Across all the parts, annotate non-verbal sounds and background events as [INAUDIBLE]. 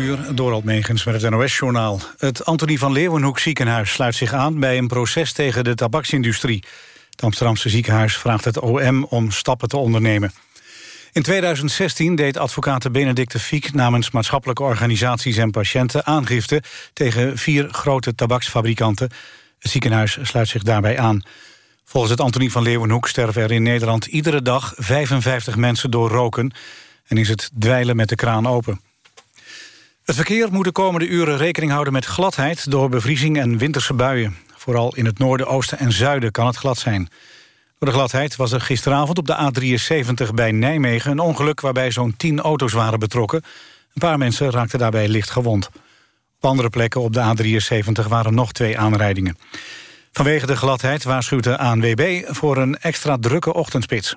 uur, Megens met het NOS-journaal. Het Antonie van Leeuwenhoek ziekenhuis sluit zich aan... bij een proces tegen de tabaksindustrie. Het Amsterdamse ziekenhuis vraagt het OM om stappen te ondernemen. In 2016 deed advocaat Benedicte Fiek... namens maatschappelijke organisaties en patiënten aangifte... tegen vier grote tabaksfabrikanten. Het ziekenhuis sluit zich daarbij aan. Volgens het Antonie van Leeuwenhoek sterven er in Nederland... iedere dag 55 mensen door roken... en is het dweilen met de kraan open. Het verkeer moet de komende uren rekening houden met gladheid... door bevriezing en winterse buien. Vooral in het noorden, oosten en zuiden kan het glad zijn. Door de gladheid was er gisteravond op de A73 bij Nijmegen... een ongeluk waarbij zo'n 10 auto's waren betrokken. Een paar mensen raakten daarbij licht gewond. Op andere plekken op de A73 waren nog twee aanrijdingen. Vanwege de gladheid waarschuwt de ANWB voor een extra drukke ochtendspits.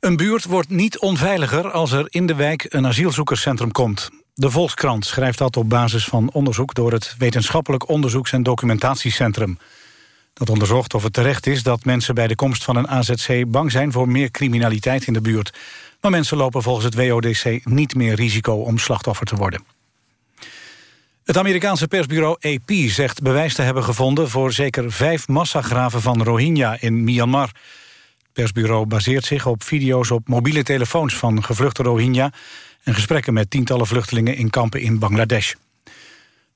Een buurt wordt niet onveiliger als er in de wijk een asielzoekerscentrum komt. De Volkskrant schrijft dat op basis van onderzoek... door het Wetenschappelijk Onderzoeks- en Documentatiecentrum. Dat onderzocht of het terecht is dat mensen bij de komst van een AZC... bang zijn voor meer criminaliteit in de buurt. Maar mensen lopen volgens het WODC niet meer risico om slachtoffer te worden. Het Amerikaanse persbureau AP zegt bewijs te hebben gevonden... voor zeker vijf massagraven van Rohingya in Myanmar. Het persbureau baseert zich op video's op mobiele telefoons... van gevluchte Rohingya en gesprekken met tientallen vluchtelingen in kampen in Bangladesh.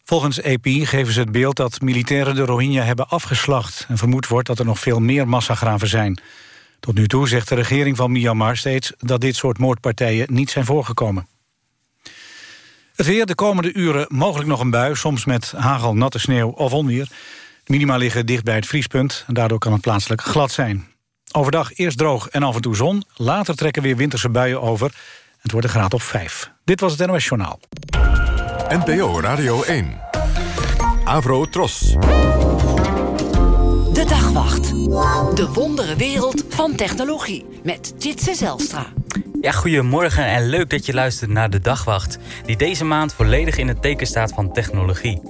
Volgens AP geven ze het beeld dat militairen de Rohingya hebben afgeslacht... en vermoed wordt dat er nog veel meer massagraven zijn. Tot nu toe zegt de regering van Myanmar steeds... dat dit soort moordpartijen niet zijn voorgekomen. Het weer de komende uren mogelijk nog een bui... soms met hagel, natte sneeuw of onweer. De minima liggen dicht bij het vriespunt... en daardoor kan het plaatselijk glad zijn. Overdag eerst droog en af en toe zon. Later trekken weer winterse buien over... Het wordt een graad of 5. Dit was het NOS Journaal. NPO Radio 1. Avro Tros. De Dagwacht. De wondere wereld van technologie. Met Jitse Zelstra. Ja, goedemorgen en leuk dat je luistert naar De Dagwacht... die deze maand volledig in het teken staat van technologie.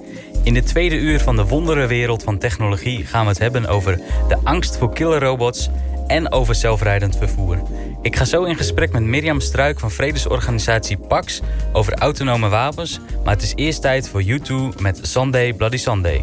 In de tweede uur van de wondere wereld van technologie... gaan we het hebben over de angst voor killerrobots... en over zelfrijdend vervoer. Ik ga zo in gesprek met Mirjam Struik van vredesorganisatie PAX over autonome wapens. Maar het is eerst tijd voor U2 met Sunday Bloody Sunday.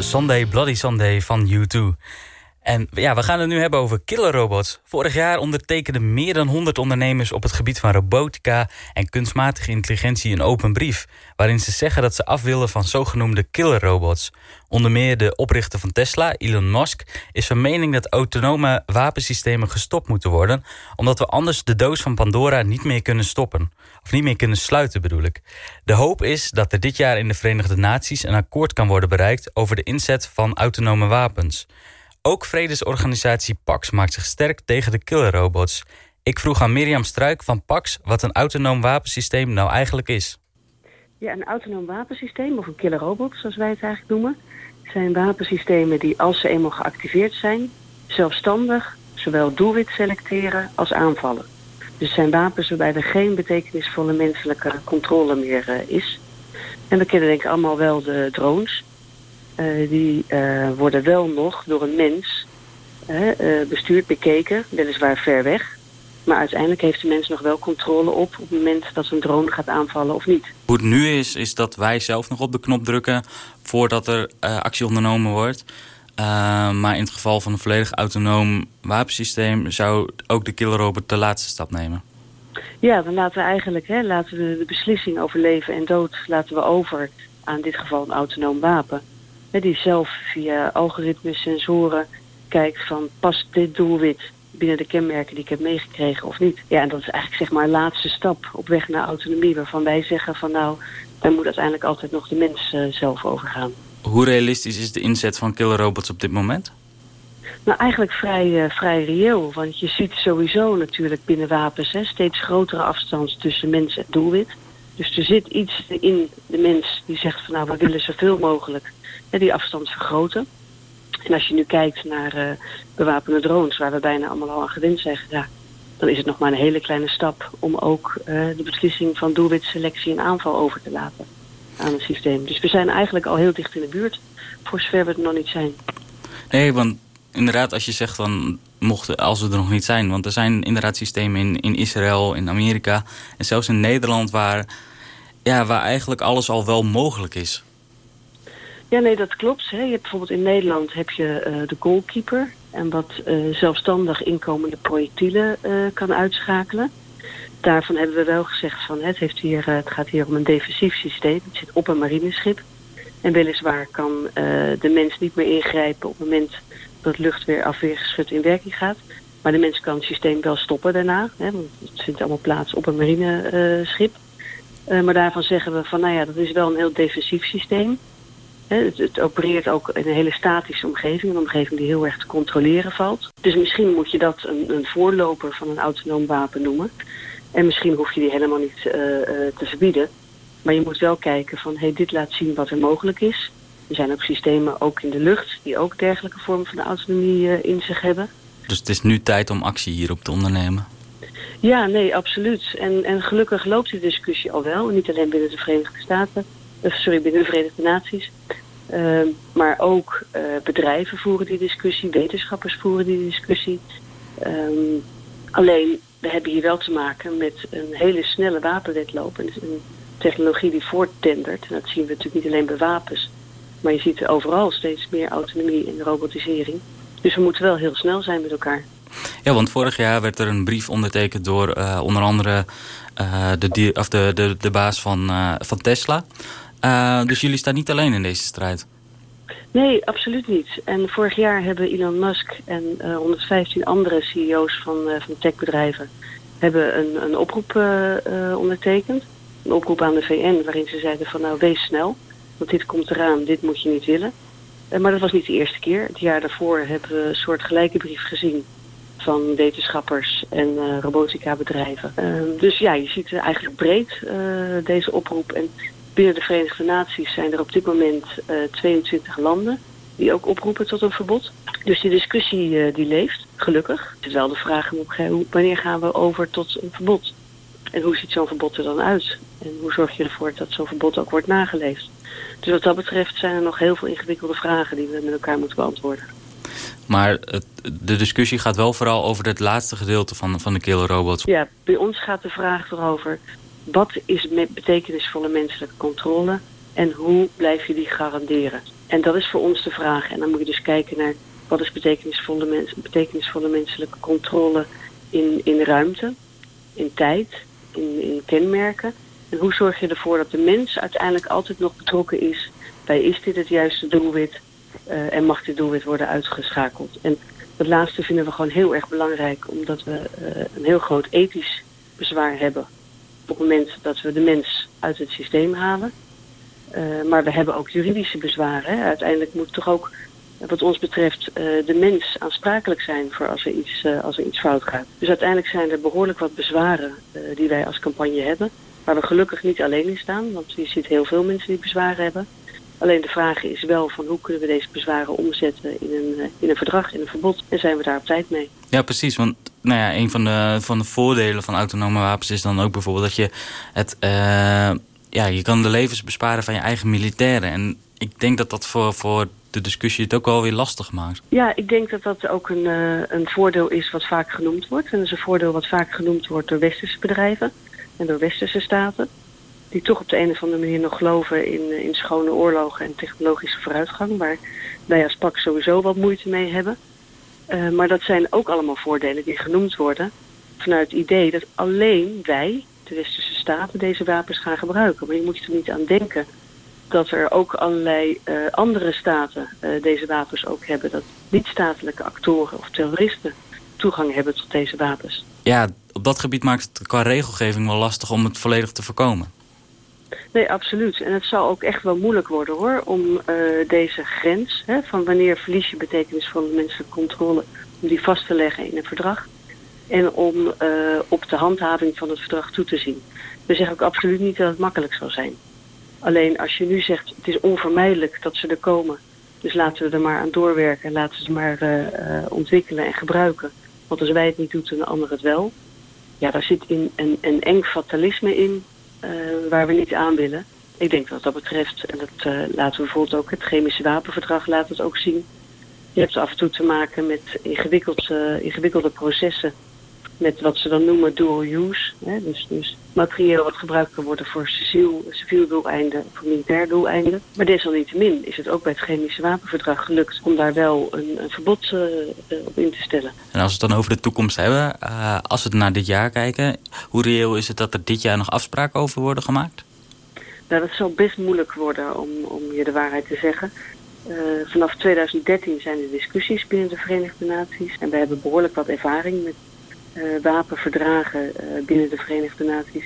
Sunday Bloody Sunday van U2. En ja, we gaan het nu hebben over killerrobots. Vorig jaar ondertekenden meer dan 100 ondernemers op het gebied van robotica en kunstmatige intelligentie een open brief, waarin ze zeggen dat ze af willen van zogenoemde killerrobots. Onder meer de oprichter van Tesla, Elon Musk, is van mening dat autonome wapensystemen gestopt moeten worden, omdat we anders de doos van Pandora niet meer kunnen stoppen. Of niet meer kunnen sluiten bedoel ik. De hoop is dat er dit jaar in de Verenigde Naties een akkoord kan worden bereikt over de inzet van autonome wapens. Ook vredesorganisatie PAX maakt zich sterk tegen de killerrobots. Ik vroeg aan Mirjam Struik van PAX wat een autonoom wapensysteem nou eigenlijk is. Ja, een autonoom wapensysteem, of een killerrobot zoals wij het eigenlijk noemen... zijn wapensystemen die als ze eenmaal geactiveerd zijn... zelfstandig zowel doelwit selecteren als aanvallen. Dus zijn wapens waarbij er geen betekenisvolle menselijke controle meer uh, is. En we kennen denk ik allemaal wel de drones... Uh, die uh, worden wel nog door een mens uh, bestuurd, bekeken, weliswaar ver weg. Maar uiteindelijk heeft de mens nog wel controle op... op het moment dat een drone gaat aanvallen of niet. Hoe het nu is, is dat wij zelf nog op de knop drukken... voordat er actie ondernomen wordt. maar in het geval van een volledig autonoom wapensysteem... zou ook de killerrobot de laatste stap nemen. Ja, dan laten we eigenlijk hè, laten we de beslissing over leven en dood... laten we over aan dit geval een autonoom wapen die zelf via algoritmes, sensoren kijkt van past dit doelwit binnen de kenmerken die ik heb meegekregen of niet. Ja, en dat is eigenlijk zeg maar een laatste stap op weg naar autonomie waarvan wij zeggen van nou, daar moet uiteindelijk altijd nog de mens uh, zelf overgaan. Hoe realistisch is de inzet van killerrobots op dit moment? Nou, eigenlijk vrij, uh, vrij reëel. Want je ziet sowieso natuurlijk binnen wapens hè, steeds grotere afstand tussen mens en doelwit. Dus er zit iets in de mens die zegt van nou, we willen zoveel mogelijk die afstand vergroten. En als je nu kijkt naar uh, bewapende drones, waar we bijna allemaal al aan gewend zijn geraakt, dan is het nog maar een hele kleine stap om ook uh, de beslissing van doelwitselectie en aanval over te laten aan het systeem. Dus we zijn eigenlijk al heel dicht in de buurt, voor zover we het nog niet zijn. Nee, want inderdaad, als je zegt van mochten als we er nog niet zijn, want er zijn inderdaad systemen in, in Israël, in Amerika en zelfs in Nederland waar, ja, waar eigenlijk alles al wel mogelijk is. Ja, nee, dat klopt. Hè. Je hebt bijvoorbeeld in Nederland heb je uh, de goalkeeper... en wat uh, zelfstandig inkomende projectielen uh, kan uitschakelen. Daarvan hebben we wel gezegd van het, heeft hier, het gaat hier om een defensief systeem. Het zit op een marineschip. En weliswaar kan de mens niet meer ingrijpen op het moment dat luchtweerafweergeschut in werking gaat. Maar de mens kan het systeem wel stoppen daarna. Hè, want het vindt allemaal plaats op een marineschip. maar daarvan zeggen we van nou ja, dat is wel een heel defensief systeem. Het, het, opereert ook in een hele statische omgeving. Een omgeving die heel erg te controleren valt. Dus misschien moet je dat een, een voorloper van een autonoom wapen noemen. En misschien hoef je die helemaal niet uh, uh, te verbieden. Maar je moet wel kijken van, hey, dit laat zien wat er mogelijk is. Er zijn ook systemen, ook in de lucht, die ook dergelijke vormen van autonomie uh, in zich hebben. Dus het is nu tijd om actie hierop te ondernemen? Ja, nee, absoluut. En, en gelukkig loopt die discussie al wel. Niet alleen binnen de Verenigde Staten, sorry, binnen de Verenigde Naties. Uh, maar ook uh, bedrijven voeren die discussie, wetenschappers voeren die discussie. Um, alleen, we hebben hier wel te maken met een hele snelle wapenwetloop. En een technologie die voorttendert. En dat zien we natuurlijk niet alleen bij wapens. Maar je ziet overal steeds meer autonomie en robotisering. Dus we moeten wel heel snel zijn met elkaar. Ja, want vorig jaar werd er een brief ondertekend door uh, onder andere uh, de, of de, de, baas van, van Tesla. Uh, dus jullie staan niet alleen in deze strijd? Nee, absoluut niet. En vorig jaar hebben Elon Musk en uh, 115 andere CEO's van, uh, van techbedrijven hebben een, een oproep ondertekend. Een oproep aan de VN waarin ze zeiden van nou wees snel. Want dit komt eraan, dit moet je niet willen. maar dat was niet de eerste keer. Het jaar daarvoor hebben we een soort gelijke brief gezien van wetenschappers en uh, robotica bedrijven. Uh, dus ja, je ziet eigenlijk breed deze oproep. En Binnen de Verenigde Naties zijn er op dit moment uh, 22 landen die ook oproepen tot een verbod. Dus die discussie uh, die leeft, gelukkig. Het is wel de vraag wanneer gaan we over tot een verbod? En hoe ziet zo'n verbod er dan uit? En hoe zorg je ervoor dat zo'n verbod ook wordt nageleefd? Dus wat dat betreft zijn er nog heel veel ingewikkelde vragen die we met elkaar moeten beantwoorden. Maar het, de discussie gaat wel vooral over het laatste gedeelte van, van de killerrobots. Ja, bij ons gaat de vraag erover wat is betekenisvolle menselijke controle en hoe blijf je die garanderen? En dat is voor ons de vraag. En dan moet je dus kijken naar wat is betekenisvolle, mens, betekenisvolle menselijke controle in, in ruimte, in tijd, in, in kenmerken. En hoe zorg je ervoor dat de mens uiteindelijk altijd nog betrokken is bij is dit het juiste doelwit uh, en mag dit doelwit worden uitgeschakeld. En dat laatste vinden we gewoon heel erg belangrijk omdat we uh, een heel groot ethisch bezwaar hebben op het moment dat we de mens uit het systeem halen. Uh, maar we hebben ook juridische bezwaren. Hè. Uiteindelijk moet toch ook wat ons betreft de mens aansprakelijk zijn voor als er, iets, als er iets fout gaat. Dus uiteindelijk zijn er behoorlijk wat bezwaren die wij als campagne hebben. Waar we gelukkig niet alleen in staan, want je ziet heel veel mensen die bezwaren hebben. Alleen de vraag is wel van hoe kunnen we deze bezwaren omzetten in een, eh, in een verdrag, in een verbod. En zijn we daar op tijd mee? Ja, precies. Want nou ja, een van de, van de voordelen van autonome wapens is dan ook bijvoorbeeld dat je het... Uh, ja, je kan de levens besparen van je eigen militairen. En ik denk dat dat voor, voor de discussie het ook wel weer lastig maakt. Ja, ik denk dat dat ook een, uh, een voordeel is wat vaak genoemd wordt. En dat is een voordeel wat vaak genoemd wordt door westerse bedrijven en door westerse staten die toch op de een of andere manier nog geloven in, eh, in schone oorlogen en technologische vooruitgang, waar wij als PAK sowieso wat moeite mee hebben. Uh, maar dat zijn ook allemaal voordelen die genoemd worden vanuit het idee dat alleen wij, de westerse staten, deze wapens gaan gebruiken. Maar je moet je er niet aan denken dat er ook allerlei uh, andere staten deze wapens ook hebben. Dat niet-statelijke actoren of terroristen toegang hebben tot deze wapens. Ja, op dat gebied maakt het qua regelgeving wel lastig om het volledig te voorkomen. Nee, absoluut. En het zal ook echt wel moeilijk worden hoor, om uh, deze grens, hè, van wanneer verlies je betekenis van de menselijke controle, om die vast te leggen in een verdrag. En om uh, op de handhaving van het verdrag toe te zien. We zeggen ook absoluut niet dat het makkelijk zal zijn. Alleen als je nu zegt, het is onvermijdelijk dat ze er komen. Dus laten we er maar aan doorwerken en laten we ze maar uh, ontwikkelen en gebruiken. Want als wij het niet doen, dan de ander het wel. Ja, daar zit in een, een eng fatalisme in waar we niet aan willen. Ik denk dat dat betreft, en dat uh, laten we bijvoorbeeld ook het chemische wapenverdrag laat het ook zien. Je hebt af en toe te maken met ingewikkeld, uh, ingewikkelde processen met wat ze dan noemen dual use. Hè? Dus, dus materieel wat gebruikt kan worden voor civiel, civiel doeleinden, voor militair doeleinden. Maar desalniettemin is het ook bij het chemische wapenverdrag gelukt om daar wel een, een verbod uh, op in te stellen. En als we het dan over de toekomst hebben, uh, als we naar dit jaar kijken, hoe reëel is het dat er dit jaar nog afspraken over worden gemaakt? Nou, dat zal best moeilijk worden om, om je de waarheid te zeggen. Uh, vanaf 2013 zijn er discussies binnen de Verenigde Naties en we hebben behoorlijk wat ervaring met wapenverdragen uh, binnen de Verenigde Naties.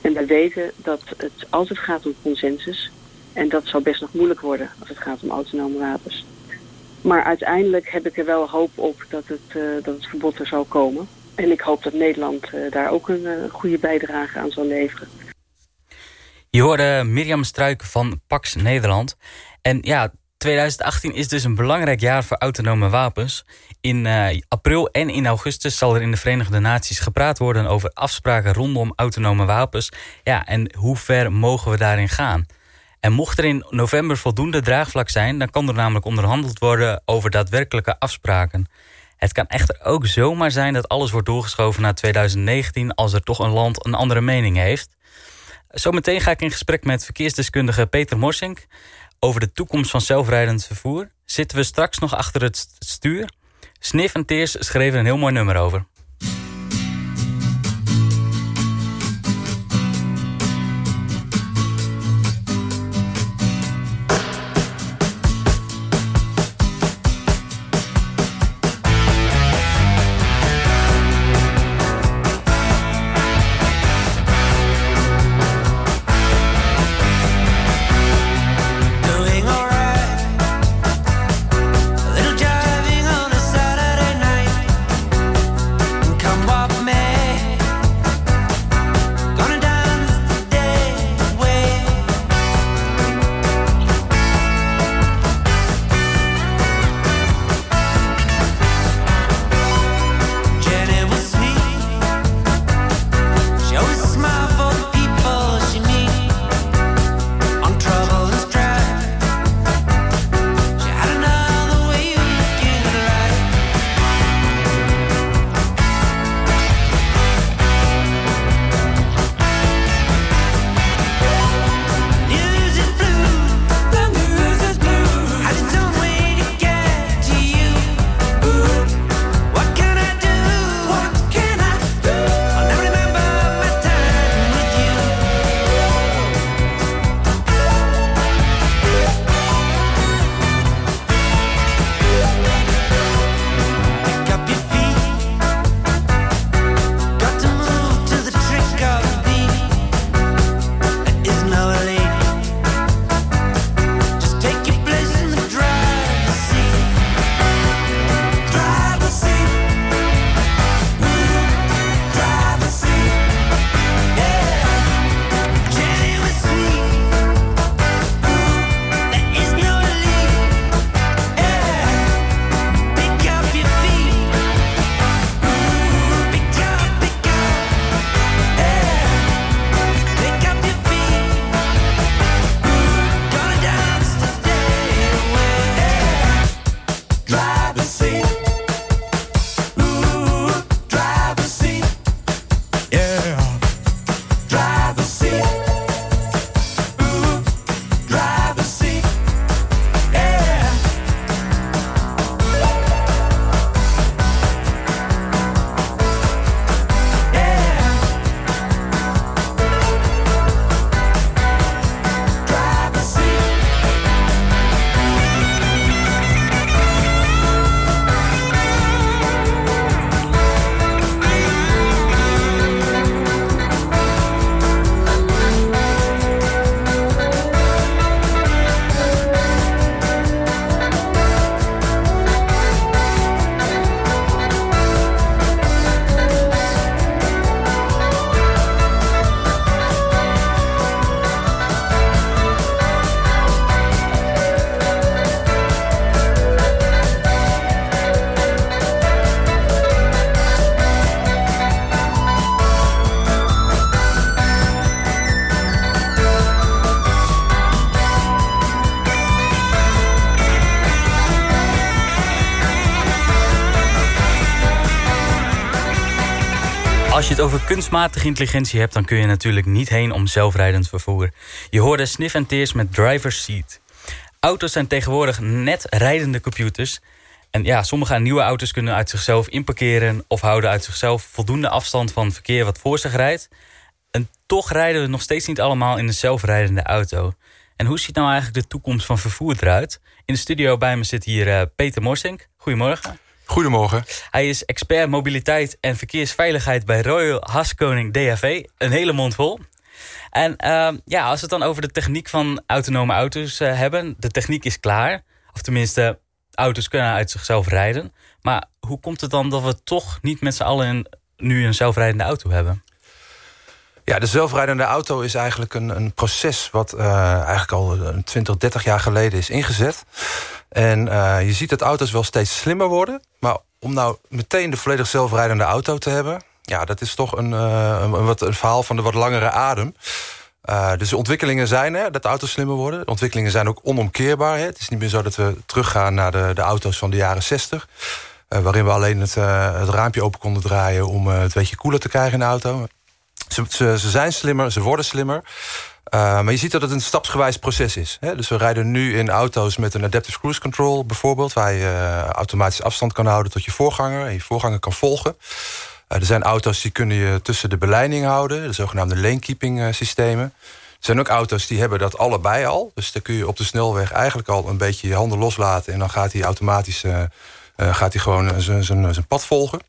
En wij weten dat het altijd gaat om consensus. En dat zal best nog moeilijk worden als het gaat om autonome wapens. Maar uiteindelijk heb ik er wel hoop op dat het, uh, dat het verbod er zal komen. En ik hoop dat Nederland daar ook een goede bijdrage aan zal leveren. Je hoorde Mirjam Struik van Pax Nederland. En ja, 2018 is dus een belangrijk jaar voor autonome wapens. In uh, april en in augustus zal er in de Verenigde Naties gepraat worden over afspraken rondom autonome wapens. Ja, en hoe ver mogen we daarin gaan? En mocht er in november voldoende draagvlak zijn, dan kan er namelijk onderhandeld worden over daadwerkelijke afspraken. Het kan echter ook zomaar zijn dat alles wordt doorgeschoven naar 2019 als er toch een land een andere mening heeft. Zometeen ga ik in gesprek met verkeersdeskundige Peter Morsink over de toekomst van zelfrijdend vervoer. Zitten we straks nog achter het stuur? Sniff en Teers schreven een heel mooi nummer over. Het over kunstmatige intelligentie hebt... dan kun je natuurlijk niet heen om zelfrijdend vervoer. Je hoorde Sniff en Tears met Driver's Seat. Auto's zijn tegenwoordig net rijdende computers... En ja, sommige nieuwe auto's kunnen uit zichzelf inparkeren... of houden uit zichzelf voldoende afstand van verkeer wat voor zich rijdt. En toch rijden we nog steeds niet allemaal in een zelfrijdende auto. En hoe ziet nou eigenlijk de toekomst van vervoer eruit? In de studio bij me zit hier uh, Peter Morsink. Goedemorgen. Goedemorgen. Hij is expert mobiliteit en verkeersveiligheid bij Royal Haskoning DAV. Een hele mond vol. En uh, ja, als we het dan over de techniek van autonome auto's uh, hebben. De techniek is klaar. Of tenminste, auto's kunnen uit zichzelf rijden. Maar hoe komt het dan dat we toch niet met z'n allen nu een zelfrijdende auto hebben? Ja, de zelfrijdende auto is eigenlijk een, een proces... wat uh, eigenlijk al 20, 30 jaar geleden is ingezet. En uh, je ziet dat auto's wel steeds slimmer worden. Maar om nou meteen de volledig zelfrijdende auto te hebben... ja, dat is toch een, een, wat, een verhaal van de wat langere adem. Dus de ontwikkelingen zijn er, dat auto's slimmer worden. De ontwikkelingen zijn ook onomkeerbaar. Hè. Het is niet meer zo dat we teruggaan naar de, de auto's van de jaren 60... Uh, waarin we alleen het, het raampje open konden draaien... om het beetje koeler te krijgen in de auto. Ze, ze, zijn slimmer, ze worden slimmer. maar je ziet dat het een stapsgewijs proces is. Hè. Dus we rijden nu in auto's met een adaptive cruise control bijvoorbeeld... waar je automatisch afstand kan houden tot je voorganger... en je voorganger kan volgen. er zijn auto's die kunnen je tussen de beleiding houden... de zogenaamde lane keeping systemen. Er zijn ook auto's die hebben dat allebei al. Dus dan kun je op de snelweg eigenlijk al een beetje je handen loslaten... en dan gaat hij automatisch gaat hij gewoon zijn pad volgen.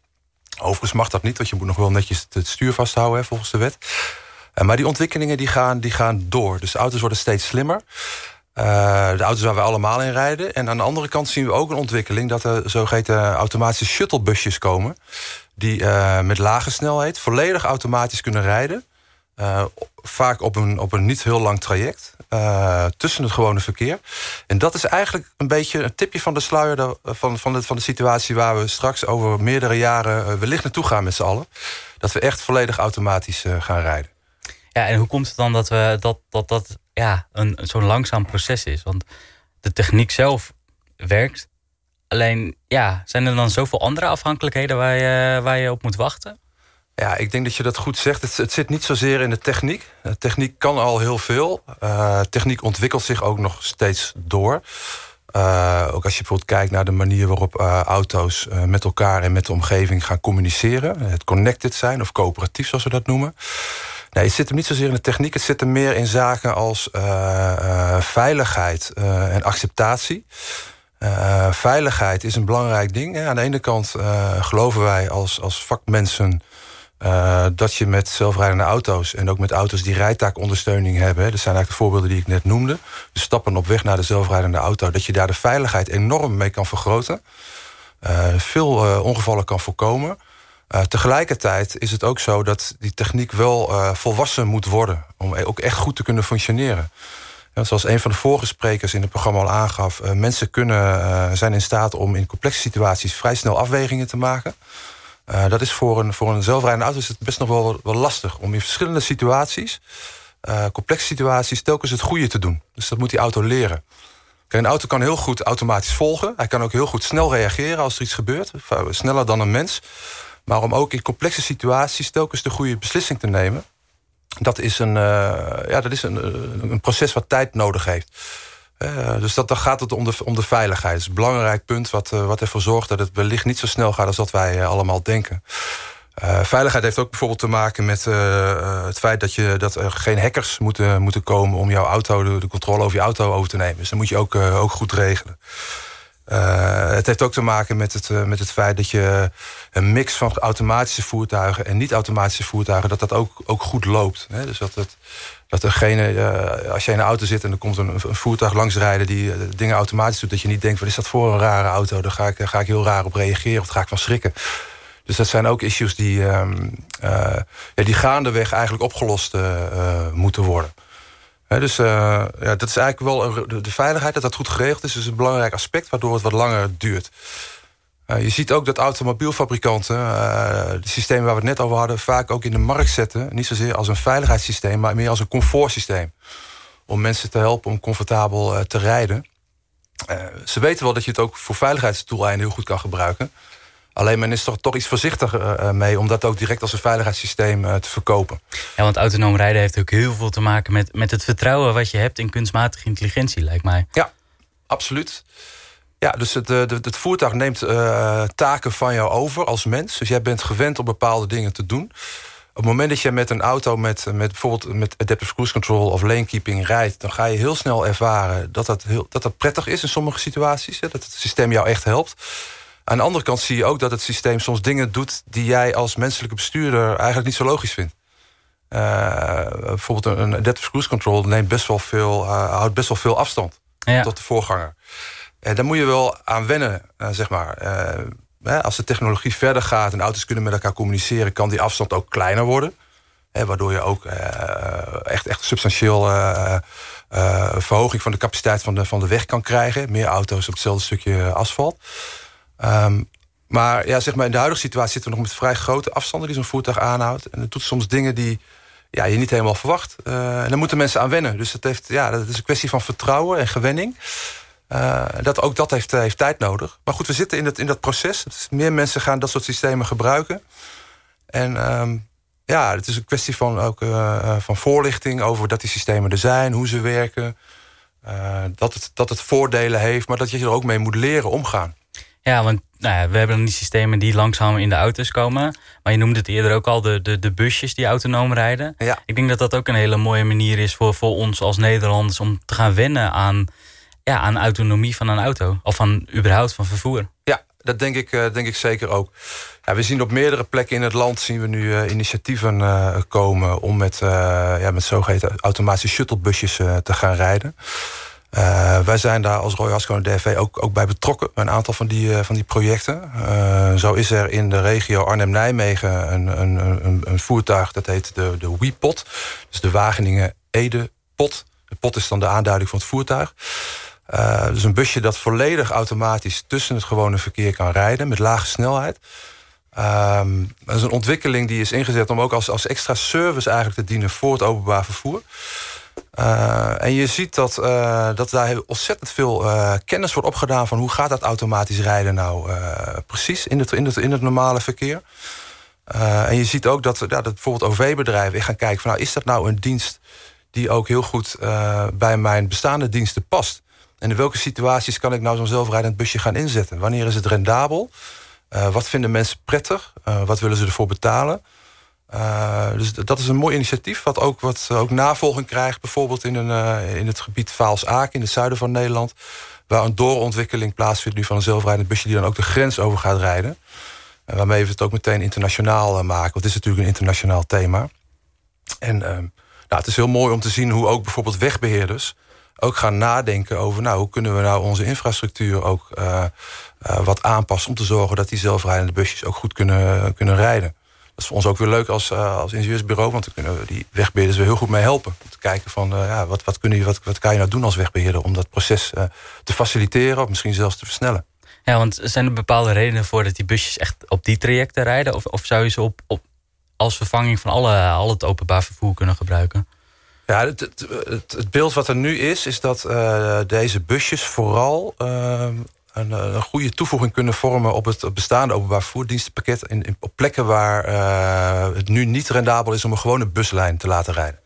Overigens mag dat niet, want je moet nog wel netjes het stuur vasthouden hè, volgens de wet. Uh, maar die ontwikkelingen die gaan, die gaan door. Dus auto's worden steeds slimmer. de auto's waar we allemaal in rijden. En aan de andere kant zien we ook een ontwikkeling... dat er zogeheten automatische shuttlebusjes komen... die met lage snelheid volledig automatisch kunnen rijden... Vaak op een, op een niet heel lang traject. Uh, tussen het gewone verkeer. En dat is eigenlijk een beetje een tipje van de sluier... Van, van, de, van de situatie waar we straks over meerdere jaren... Uh, wellicht naartoe gaan met z'n allen. Dat we echt volledig automatisch gaan rijden. Ja, en hoe komt het dan dat we, dat, dat, dat ja, een, zo'n langzaam proces is? Want de techniek zelf werkt. Alleen, ja, zijn er dan zoveel andere afhankelijkheden... waar je, waar je op moet wachten? Ja, ik denk dat je dat goed zegt. Het, het zit niet zozeer in de techniek. De techniek kan al heel veel. Uh, techniek ontwikkelt zich ook nog steeds door. Uh, ook als je bijvoorbeeld kijkt naar de manier waarop auto's met elkaar en met de omgeving gaan communiceren. Het connected zijn of coöperatief zoals we dat noemen. Nee, het zit hem niet zozeer in de techniek. Het zit hem meer in zaken als veiligheid en acceptatie. veiligheid is een belangrijk ding. Aan de ene kant geloven wij als, als vakmensen uh, dat je met zelfrijdende auto's en ook met auto's die rijtaakondersteuning hebben... dat zijn eigenlijk de voorbeelden die ik net noemde... de stappen op weg naar de zelfrijdende auto... dat je daar de veiligheid enorm mee kan vergroten. Uh, veel uh, ongevallen kan voorkomen. tegelijkertijd is het ook zo dat die techniek wel volwassen moet worden... om ook echt goed te kunnen functioneren. Ja, zoals een van de vorige sprekers in het programma al aangaf... mensen kunnen, zijn in staat om in complexe situaties vrij snel afwegingen te maken... Uh, dat is voor een, voor een zelfrijdende auto is het best nog wel, wel lastig... om in verschillende situaties, uh, complexe situaties... telkens het goede te doen. Dus dat moet die auto leren. Een auto kan heel goed automatisch volgen. Hij kan ook heel goed snel reageren als er iets gebeurt. Sneller dan een mens. Maar om ook in complexe situaties telkens de goede beslissing te nemen... dat is een, ja, dat is een, een proces wat tijd nodig heeft. Uh, dus dat, dan gaat het om de, om de veiligheid. Dat is een belangrijk punt wat, uh, wat ervoor zorgt... dat het wellicht niet zo snel gaat als dat wij uh, allemaal denken. veiligheid heeft ook bijvoorbeeld te maken met het feit... Dat, je, dat er geen hackers moeten, moeten komen om jouw auto... De, de controle over je auto over te nemen. Dus dat moet je ook, ook goed regelen. het heeft ook te maken met het, met het feit dat je een mix van automatische voertuigen... en niet-automatische voertuigen, dat dat ook, ook goed loopt. Hè? Dus dat het dat degene, uh, als je in een auto zit en er komt een, een voertuig langsrijden die uh, dingen automatisch doet, dat je niet denkt: wat is dat voor een rare auto? Daar ga ik, ga ik heel raar op reageren of ga ik van schrikken. Dus dat zijn ook issues die, um, uh, ja, die gaandeweg eigenlijk opgelost moeten worden. Dus ja, dat is eigenlijk wel de, de, veiligheid, dat dat goed geregeld is, is een belangrijk aspect, waardoor het wat langer duurt. Uh, je ziet ook dat automobielfabrikanten, het systeem waar we het net over hadden... vaak ook in de markt zetten, niet zozeer als een veiligheidssysteem... maar meer als een comfortsysteem. Om mensen te helpen om comfortabel uh, te rijden. ze weten wel dat je het ook voor veiligheidsdoeleinden heel goed kan gebruiken. Alleen men is er toch iets voorzichtiger mee... om dat ook direct als een veiligheidssysteem te verkopen. Ja, want autonoom rijden heeft ook heel veel te maken... met, met het vertrouwen wat je hebt in kunstmatige intelligentie, lijkt mij. Ja, absoluut. Ja, dus het, het, het voertuig neemt taken van jou over als mens. Dus jij bent gewend om bepaalde dingen te doen op het moment dat je met een auto met, met bijvoorbeeld met adaptive cruise control of lane keeping rijdt, dan ga je heel snel ervaren dat dat, heel, dat dat prettig is in sommige situaties. Hè, dat het systeem jou echt helpt. Aan de andere kant zie je ook dat het systeem soms dingen doet die jij als menselijke bestuurder eigenlijk niet zo logisch vindt. Uh, bijvoorbeeld een adaptive cruise control neemt best wel veel, uh, houdt best wel veel afstand tot de voorganger. En daar moet je wel aan wennen, uh, zeg maar als de technologie verder gaat en auto's kunnen met elkaar communiceren, kan die afstand ook kleiner worden. waardoor je ook echt, echt substantieel verhoging van de capaciteit van de, van de weg kan krijgen. Meer auto's op hetzelfde stukje asfalt. Um, maar, ja, zeg maar in de huidige situatie zitten we nog met vrij grote afstanden die zo'n voertuig aanhoudt. En het doet soms dingen die ja, je niet helemaal verwacht. en daar moeten mensen aan wennen. Dus dat, heeft, ja, dat is een kwestie van vertrouwen en gewenning. Uh, dat, ook dat heeft, heeft tijd nodig. Maar goed, we zitten in dat, in dat proces. Dus meer mensen gaan dat soort systemen gebruiken. En um, ja, het is een kwestie van, ook, uh, van voorlichting over dat die systemen er zijn, hoe ze werken. Uh, dat, het, dat het voordelen heeft, maar dat je er ook mee moet leren omgaan. Ja, want nou ja, we hebben dan die systemen die langzaam in de auto's komen. Maar je noemde het eerder ook al, de, de, de busjes die autonoom rijden. Ja. Ik denk dat dat ook een hele mooie manier is voor, voor ons als Nederlanders... om te gaan wennen aan aan autonomie van een auto. Of van überhaupt van vervoer. Ja, dat denk ik, uh, denk ik zeker ook. Ja, we zien op meerdere plekken in het land zien we nu uh, initiatieven uh, komen... om met, ja, met zogeheten automatische shuttlebusjes te gaan rijden. wij zijn daar als Roy Hasco en DFV ook, ook bij betrokken. Een aantal van die, van die projecten. zo is er in de regio Arnhem-Nijmegen een, een, een, een, voertuig... dat heet de, de WePot. Dus de Wageningen-Ede-pot. De pot is dan de aanduiding van het voertuig. Uh, dus een busje dat volledig automatisch tussen het gewone verkeer kan rijden... met lage snelheid. Um, dat is een ontwikkeling die is ingezet om ook als, als extra service eigenlijk te dienen... voor het openbaar vervoer. Uh, en je ziet dat, uh, dat daar ontzettend veel kennis wordt opgedaan... van hoe gaat dat automatisch rijden nou precies in het, in, het, in het normale verkeer. en je ziet ook dat, ja, dat bijvoorbeeld OV-bedrijven gaan kijken... van nou, is dat nou een dienst die ook heel goed bij mijn bestaande diensten past... En in welke situaties kan ik nou zo'n zelfrijdend busje gaan inzetten? Wanneer is het rendabel? Uh, wat vinden mensen prettig? Uh, wat willen ze ervoor betalen? Uh, dus dat is een mooi initiatief, wat ook, wat ook navolging krijgt... bijvoorbeeld in, een, in het gebied Vaals-Aak, in het zuiden van Nederland... waar een doorontwikkeling plaatsvindt nu van een zelfrijdend busje... die dan ook de grens over gaat rijden. waarmee we het ook meteen internationaal maken. Want het is natuurlijk een internationaal thema. En nou, het is heel mooi om te zien hoe ook bijvoorbeeld wegbeheerders ook gaan nadenken over... nou, hoe kunnen we nou onze infrastructuur ook uh, uh, wat aanpassen... om te zorgen dat die zelfrijdende busjes ook goed kunnen, kunnen rijden. Dat is voor ons ook weer leuk als, uh, als ingenieursbureau... want dan kunnen we die wegbeheerders weer heel goed mee helpen. Om te kijken van, ja, wat, wat, kun je, wat, wat kan je nou doen als wegbeheerder... om dat proces te faciliteren of misschien zelfs te versnellen. Ja, want zijn er bepaalde redenen voor dat die busjes echt op die trajecten rijden? Of, of zou je ze op, op, als vervanging van alle, al het openbaar vervoer kunnen gebruiken? Ja, het, het, beeld wat er nu is, is dat uh, deze busjes vooral uh, een, een, goede toevoeging kunnen vormen op het bestaande openbaar voerdienstenpakket. In, in, op plekken waar uh, het nu niet rendabel is om een gewone buslijn te laten rijden.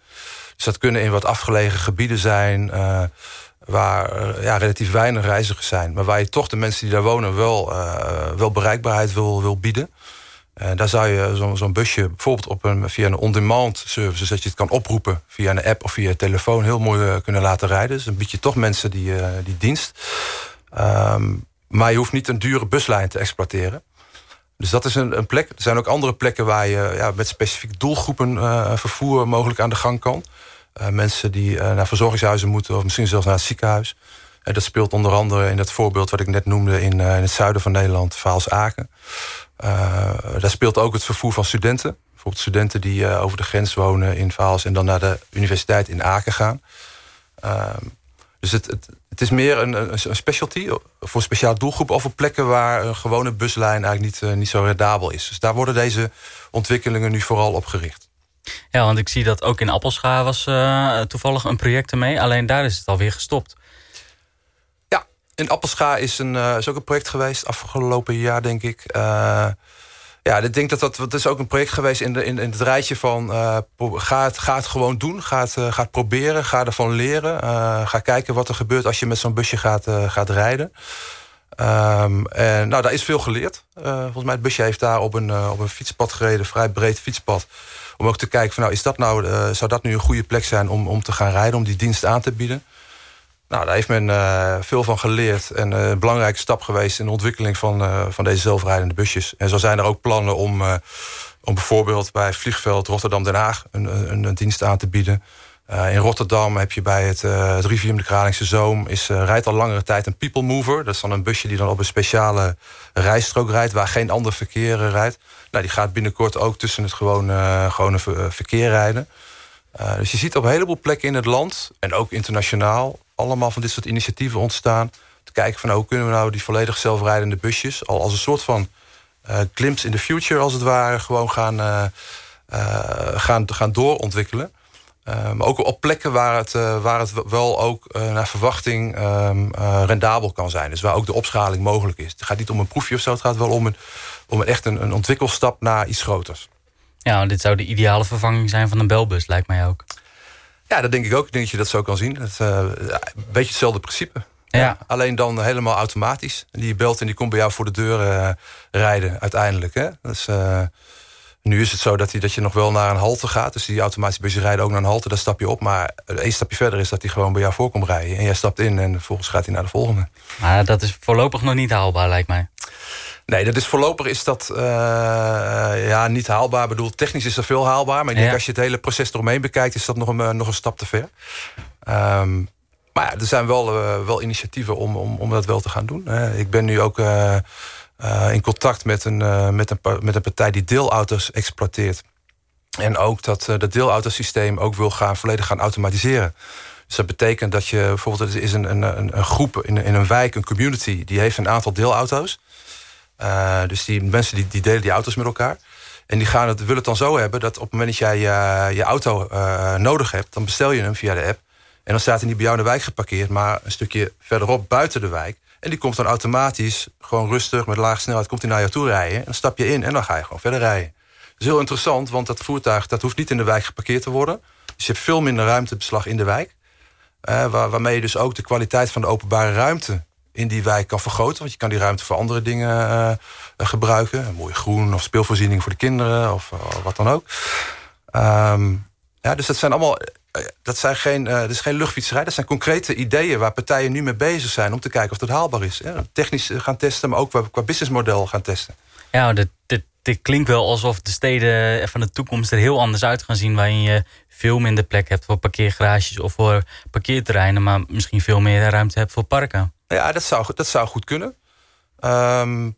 Dus dat kunnen in wat afgelegen gebieden zijn, waar ja, relatief weinig reizigers zijn. Maar waar je toch de mensen die daar wonen wel, wel bereikbaarheid wil, wil bieden. Uh, daar zou je zo'n zo busje bijvoorbeeld op een, via een on-demand service... dus dat je het kan oproepen via een app of via telefoon... heel mooi uh, kunnen laten rijden. Dus dan bied je toch mensen die, uh, die dienst. Um, maar je hoeft niet een dure buslijn te exploiteren. Dus dat is een, een plek. Er zijn ook andere plekken waar je ja, met specifieke doelgroepen... vervoer mogelijk aan de gang kan. mensen die naar verzorgingshuizen moeten... of misschien zelfs naar het ziekenhuis. En dat speelt onder andere in dat voorbeeld wat ik net noemde... in, in het zuiden van Nederland, Vaals-Aken... Uh, daar speelt ook het vervoer van studenten. Bijvoorbeeld studenten die uh, over de grens wonen in Vaals... en dan naar de universiteit in Aken gaan. Uh, dus het, het, het, is meer een, specialty voor een speciaal doelgroep... op plekken waar een gewone buslijn eigenlijk niet, niet zo redabel is. Dus daar worden deze ontwikkelingen nu vooral op gericht. Ja, want ik zie dat ook in Appelscha was toevallig een project ermee. Alleen daar is het alweer gestopt. In Appelscha is, een, is ook een project geweest, afgelopen jaar denk ik. ja, ik denk dat dat, dat is ook een project geweest in, de, in, in het rijtje van... ga, het, ga het gewoon doen, ga het, proberen, ga ervan leren. ga kijken wat er gebeurt als je met zo'n busje gaat, gaat rijden. Um, en nou, daar is veel geleerd. Uh, volgens mij het busje heeft daar op een, uh, op een fietspad gereden, vrij breed fietspad. Om ook te kijken van nou, is dat nou, uh, zou dat nu een goede plek zijn om, om te gaan rijden, om die dienst aan te bieden. Nou, daar heeft men veel van geleerd en een belangrijke stap geweest in de ontwikkeling van, van deze zelfrijdende busjes. En zo zijn er ook plannen om, om bijvoorbeeld bij vliegveld Rotterdam-Den Haag een, een, een dienst aan te bieden. In Rotterdam heb je bij het, het Rivium de Kralingse Zoom... Is, rijdt al langere tijd een people mover. Dat is dan een busje die dan op een speciale rijstrook rijdt... waar geen ander verkeer rijdt. Nou, die gaat binnenkort ook tussen het gewone, gewone verkeer rijden. dus je ziet op een heleboel plekken in het land... en ook internationaal allemaal van dit soort initiatieven ontstaan... te kijken van nou, hoe kunnen we nou die volledig zelfrijdende busjes... al als een soort van glimpse in the future als het ware... gewoon gaan, gaan, gaan doorontwikkelen... Um, ook op plekken waar het, uh, waar het wel ook uh, naar verwachting uh, rendabel kan zijn. Dus waar ook de opschaling mogelijk is. Het gaat niet om een proefje of zo. Het gaat wel om een, om een echt een, een ontwikkelstap naar iets groters. Ja, dit zou de ideale vervanging zijn van een belbus, lijkt mij ook. Ja, dat denk ik ook. Ik denk dat je dat zo kan zien. Het, een beetje hetzelfde principe. Ja. Alleen dan helemaal automatisch. Die belt en die komt bij jou voor de deur rijden uiteindelijk. Hè? Dat is... Nu is het zo dat, hij, dat je nog wel naar een halte gaat. Dus die automatische busje rijden ook naar een halte. Daar stap je op. Maar één stapje verder is dat hij gewoon bij jou voor komt rijden. En jij stapt in en vervolgens gaat hij naar de volgende. Maar dat is voorlopig nog niet haalbaar, lijkt mij. Nee, dat is voorlopig is dat uh, ja, niet haalbaar. Ik bedoel, technisch is er veel haalbaar. Maar ik denk als je het hele proces eromheen bekijkt... is dat nog een, eh, nog een stap te ver. Um, maar ja, er zijn wel, uh, wel initiatieven om, om, om dat wel te gaan doen. Uh, ik ben nu ook... In contact met een, met, een, met een partij die deelauto's exploiteert. En ook dat dat deelautosysteem ook wil gaan, volledig gaan automatiseren. Dus dat betekent dat je bijvoorbeeld, er is een, een, een groep in, in een wijk, een community, die heeft een aantal deelauto's. Dus die mensen die, die delen die auto's met elkaar. En die gaan het, willen het dan zo hebben dat op het moment dat jij je, je auto nodig hebt, dan bestel je hem via de app. En dan staat hij niet bij jou in de wijk geparkeerd, maar een stukje verderop buiten de wijk. En die komt dan automatisch, gewoon rustig, met lage snelheid... komt hij naar jou toe rijden. En dan stap je in en dan ga je gewoon verder rijden. Dat is heel interessant, want dat voertuig dat hoeft niet in de wijk geparkeerd te worden. Dus je hebt veel minder ruimtebeslag in de wijk. Eh, waar, waarmee je dus ook de kwaliteit van de openbare ruimte in die wijk kan vergroten. Want je kan die ruimte voor andere dingen uh, gebruiken. Een mooi groen of speelvoorziening voor de kinderen of uh, wat dan ook. Um, ja, dus dat zijn allemaal eh, dat, zijn geen, dat is geen luchtfietserij. Dat zijn concrete ideeën waar partijen nu mee bezig zijn... om te kijken of dat haalbaar is. Technisch gaan testen, maar ook qua businessmodel gaan testen. Ja, dit, klinkt wel alsof de steden van de toekomst er heel anders uit gaan zien... waarin je veel minder plek hebt voor parkeergarages of voor parkeerterreinen... maar misschien veel meer ruimte hebt voor parken. Ja, dat zou, dat zou goed kunnen. Um,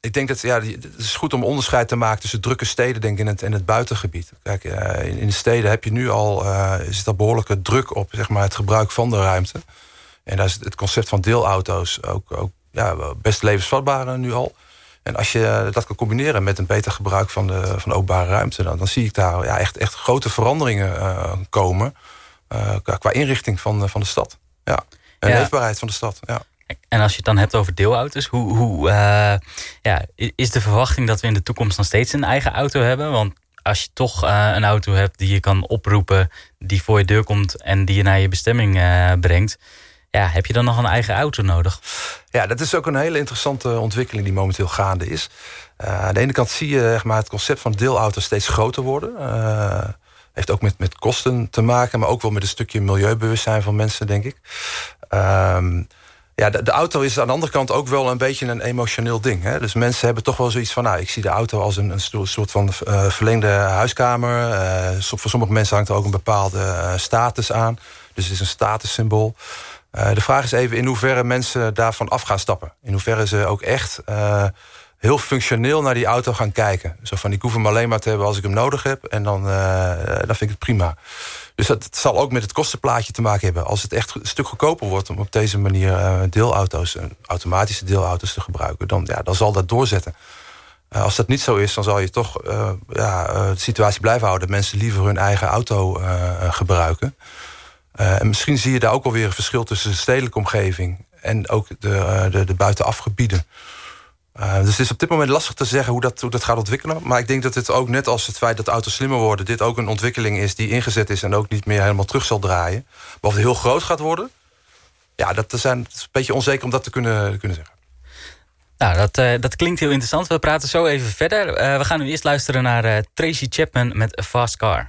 ik denk dat ja, het is goed om onderscheid te maken tussen drukke steden denk ik, en, het, en het buitengebied. Kijk, uh, in, de steden heb je nu al, uh, zit al behoorlijke druk op zeg maar, het gebruik van de ruimte. En daar is het concept van deelauto's ook, ook ja, best levensvatbaar nu al. En als je dat kan combineren met een beter gebruik van de, van de openbare ruimte, dan, dan zie ik daar ja, echt, echt grote veranderingen uh, komen qua, qua, inrichting van, van de stad. Ja. En ja. leefbaarheid van de stad. Ja. En als je het dan hebt over deelauto's, hoe, hoe uh, ja, is de verwachting dat we in de toekomst nog steeds een eigen auto hebben? Want als je toch uh, een auto hebt die je kan oproepen, die voor je deur komt en die je naar je bestemming uh, brengt, ja, heb je dan nog een eigen auto nodig? Ja, dat is ook een hele interessante ontwikkeling die momenteel gaande is. aan de ene kant zie je zeg maar, het concept van deelauto's steeds groter worden. heeft ook met, met kosten te maken, maar ook wel met een stukje milieubewustzijn van mensen, denk ik. Um, ja, de, auto is aan de andere kant ook wel een beetje een emotioneel ding. Hè? Dus mensen hebben toch wel zoiets van... nou, ik zie de auto als een, een soort van uh, verlengde huiskamer. Uh, voor sommige mensen hangt er ook een bepaalde uh, status aan. Dus het is een statussymbool. De vraag is even in hoeverre mensen daarvan af gaan stappen. In hoeverre ze ook echt heel functioneel naar die auto gaan kijken. Zo van, ik hoef hem alleen maar te hebben als ik hem nodig heb... en dan, dan vind ik het prima. Dus dat, zal ook met het kostenplaatje te maken hebben. Als het echt een stuk goedkoper wordt om op deze manier deelauto's, automatische deelauto's te gebruiken, dan, ja, dan zal dat doorzetten. Als dat niet zo is, dan zal je toch ja, de situatie blijven houden. Mensen liever hun eigen auto gebruiken. En misschien zie je daar ook alweer een verschil tussen de stedelijke omgeving en ook de, de, de buitenafgebieden. Uh, dus het is op dit moment lastig te zeggen hoe dat, hoe dat gaat ontwikkelen. Maar ik denk dat dit ook, net als het feit dat auto's slimmer worden... dit ook een ontwikkeling is die ingezet is... en ook niet meer helemaal terug zal draaien. Maar of het heel groot gaat worden... ja, dat, zijn, het is een beetje onzeker om dat te kunnen, kunnen zeggen. Nou, dat, dat klinkt heel interessant. We praten zo even verder. We gaan nu eerst luisteren naar Tracy Chapman met A Fast Car.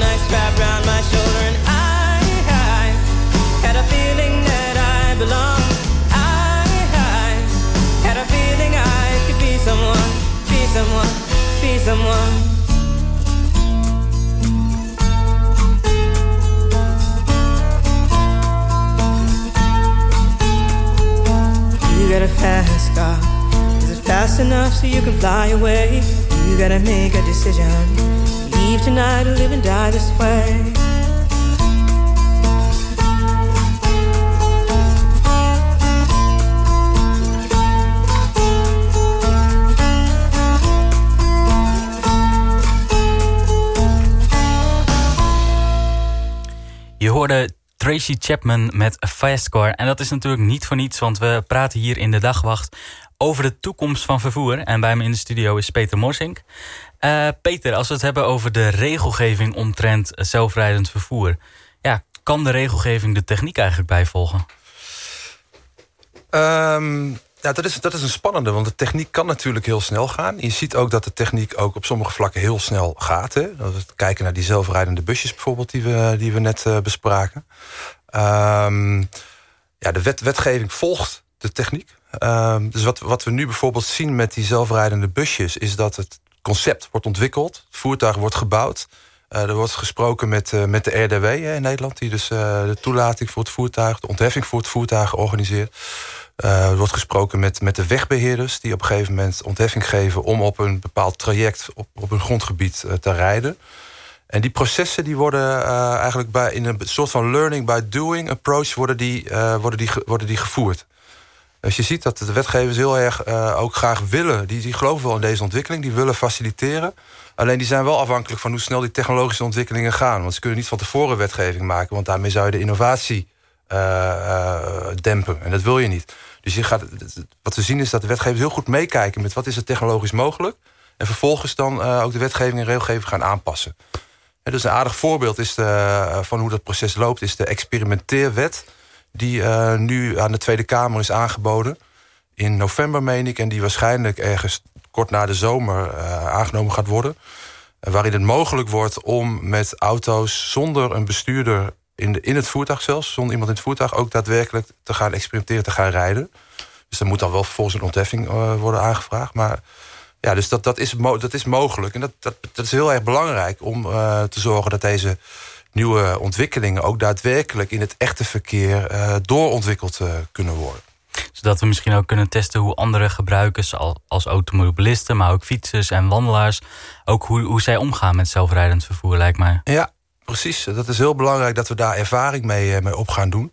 Nice wrapped around my shoulder. And I, had a feeling that. I, I had a feeling I could be someone, be someone be someone. You got a fast car. Is it fast enough so you can fly away? You gotta make a decision. Tonight live and die this. Je hoorde Tracy Chapman met Fast Car. En dat is natuurlijk niet voor niets, want we praten hier in de dagwacht over de toekomst van vervoer. En bij me in de studio is Peter Morsink. Uh, Peter, als we het hebben over de regelgeving omtrent zelfrijdend vervoer. Ja, kan de regelgeving de techniek eigenlijk bijvolgen? Um, ja, dat is, dat is een spannende, want de techniek kan natuurlijk heel snel gaan. Je ziet ook dat de techniek ook op sommige vlakken heel snel gaat. Hè? Als we kijken naar die zelfrijdende busjes bijvoorbeeld... die we, die we net uh, bespraken. Um, ja, de wet, wetgeving volgt de techniek. Um, dus wat, wat we nu bijvoorbeeld zien met die zelfrijdende busjes... is dat het concept wordt ontwikkeld, het voertuig wordt gebouwd... er wordt gesproken met, met de RDW in Nederland... die dus de toelating voor het voertuig, de ontheffing voor het voertuig organiseert. er wordt gesproken met, met de wegbeheerders... die op een gegeven moment ontheffing geven... om op een bepaald traject op, op een grondgebied te rijden. En die processen die worden eigenlijk bij, in een soort van learning by doing approach... worden die, worden die, worden die gevoerd. Dus je ziet dat de wetgevers heel erg uh, ook graag willen... Die, die geloven wel in deze ontwikkeling, die willen faciliteren. Alleen die zijn wel afhankelijk van hoe snel die technologische ontwikkelingen gaan. Want ze kunnen niet van tevoren wetgeving maken... want daarmee zou je de innovatie uh, uh, dempen. En dat wil je niet. Dus je gaat, wat we zien is dat de wetgevers heel goed meekijken... met wat is er technologisch mogelijk... en vervolgens dan ook de wetgeving en regelgeving gaan aanpassen. En dus een aardig voorbeeld is de, van hoe dat proces loopt... is de experimenteerwet die uh, nu aan de Tweede Kamer is aangeboden. In november, meen ik, en die waarschijnlijk ergens kort na de zomer uh, aangenomen gaat worden. Uh, waarin het mogelijk wordt om met auto's zonder een bestuurder in, de, in het voertuig zelfs... zonder iemand in het voertuig ook daadwerkelijk te gaan experimenteren, te gaan rijden. Dus er moet dan wel volgens een ontheffing worden aangevraagd. Maar ja, dus dat, dat, is, dat is mogelijk. En dat, dat, dat is heel erg belangrijk om te zorgen dat deze nieuwe ontwikkelingen ook daadwerkelijk in het echte verkeer uh, doorontwikkeld uh, kunnen worden. Zodat we misschien ook kunnen testen hoe andere gebruikers als automobilisten, maar ook fietsers en wandelaars, ook hoe, hoe zij omgaan met zelfrijdend vervoer, lijkt mij. Ja, precies. Dat is heel belangrijk dat we daar ervaring mee, eh, mee op gaan doen.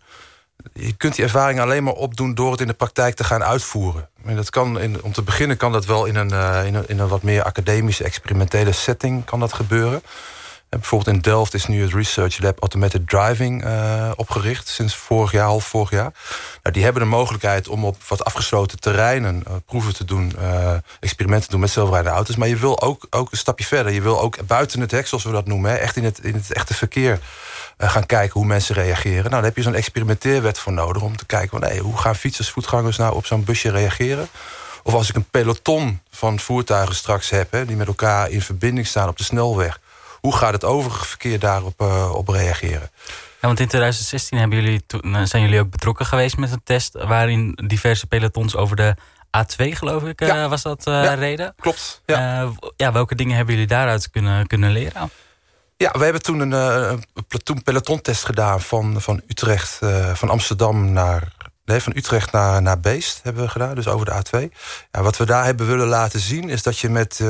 Je kunt die ervaring alleen maar opdoen door het in de praktijk te gaan uitvoeren. En dat kan in, om te beginnen kan dat wel in een, in een, in een wat meer academische, experimentele setting kan dat gebeuren bijvoorbeeld in Delft is nu het Research Lab Automated Driving uh, opgericht. Sinds vorig jaar, half vorig jaar. Nou, die hebben de mogelijkheid om op wat afgesloten terreinen uh, proeven te doen. Uh, experimenten te doen met zelfrijdende auto's. Maar je wil ook, ook een stapje verder. Je wil ook buiten het hek, zoals we dat noemen. Hè, echt in het, in het echte verkeer gaan kijken hoe mensen reageren. Nou, daar heb je zo'n experimenteerwet voor nodig. Om te kijken, van, hoe gaan fietsers, voetgangers nou op zo'n busje reageren. Of als ik een peloton van voertuigen straks heb... Hè, die met elkaar in verbinding staan op de snelweg hoe gaat het overige verkeer daarop uh, op reageren? Ja, want in 2016 hebben jullie, eh, zijn jullie ook betrokken geweest met een test... waarin diverse pelotons over de A2, geloof ik, uh, was dat uh, ja, reden? Klopt. Ja. ja, welke dingen hebben jullie daaruit kunnen, kunnen leren? Ja, we hebben toen een, een pelotontest gedaan van, van Utrecht, van Amsterdam naar Nee, van Utrecht naar, naar Beest hebben we gedaan, dus over de A2. Ja, wat we daar hebben willen laten zien... is dat je met uh,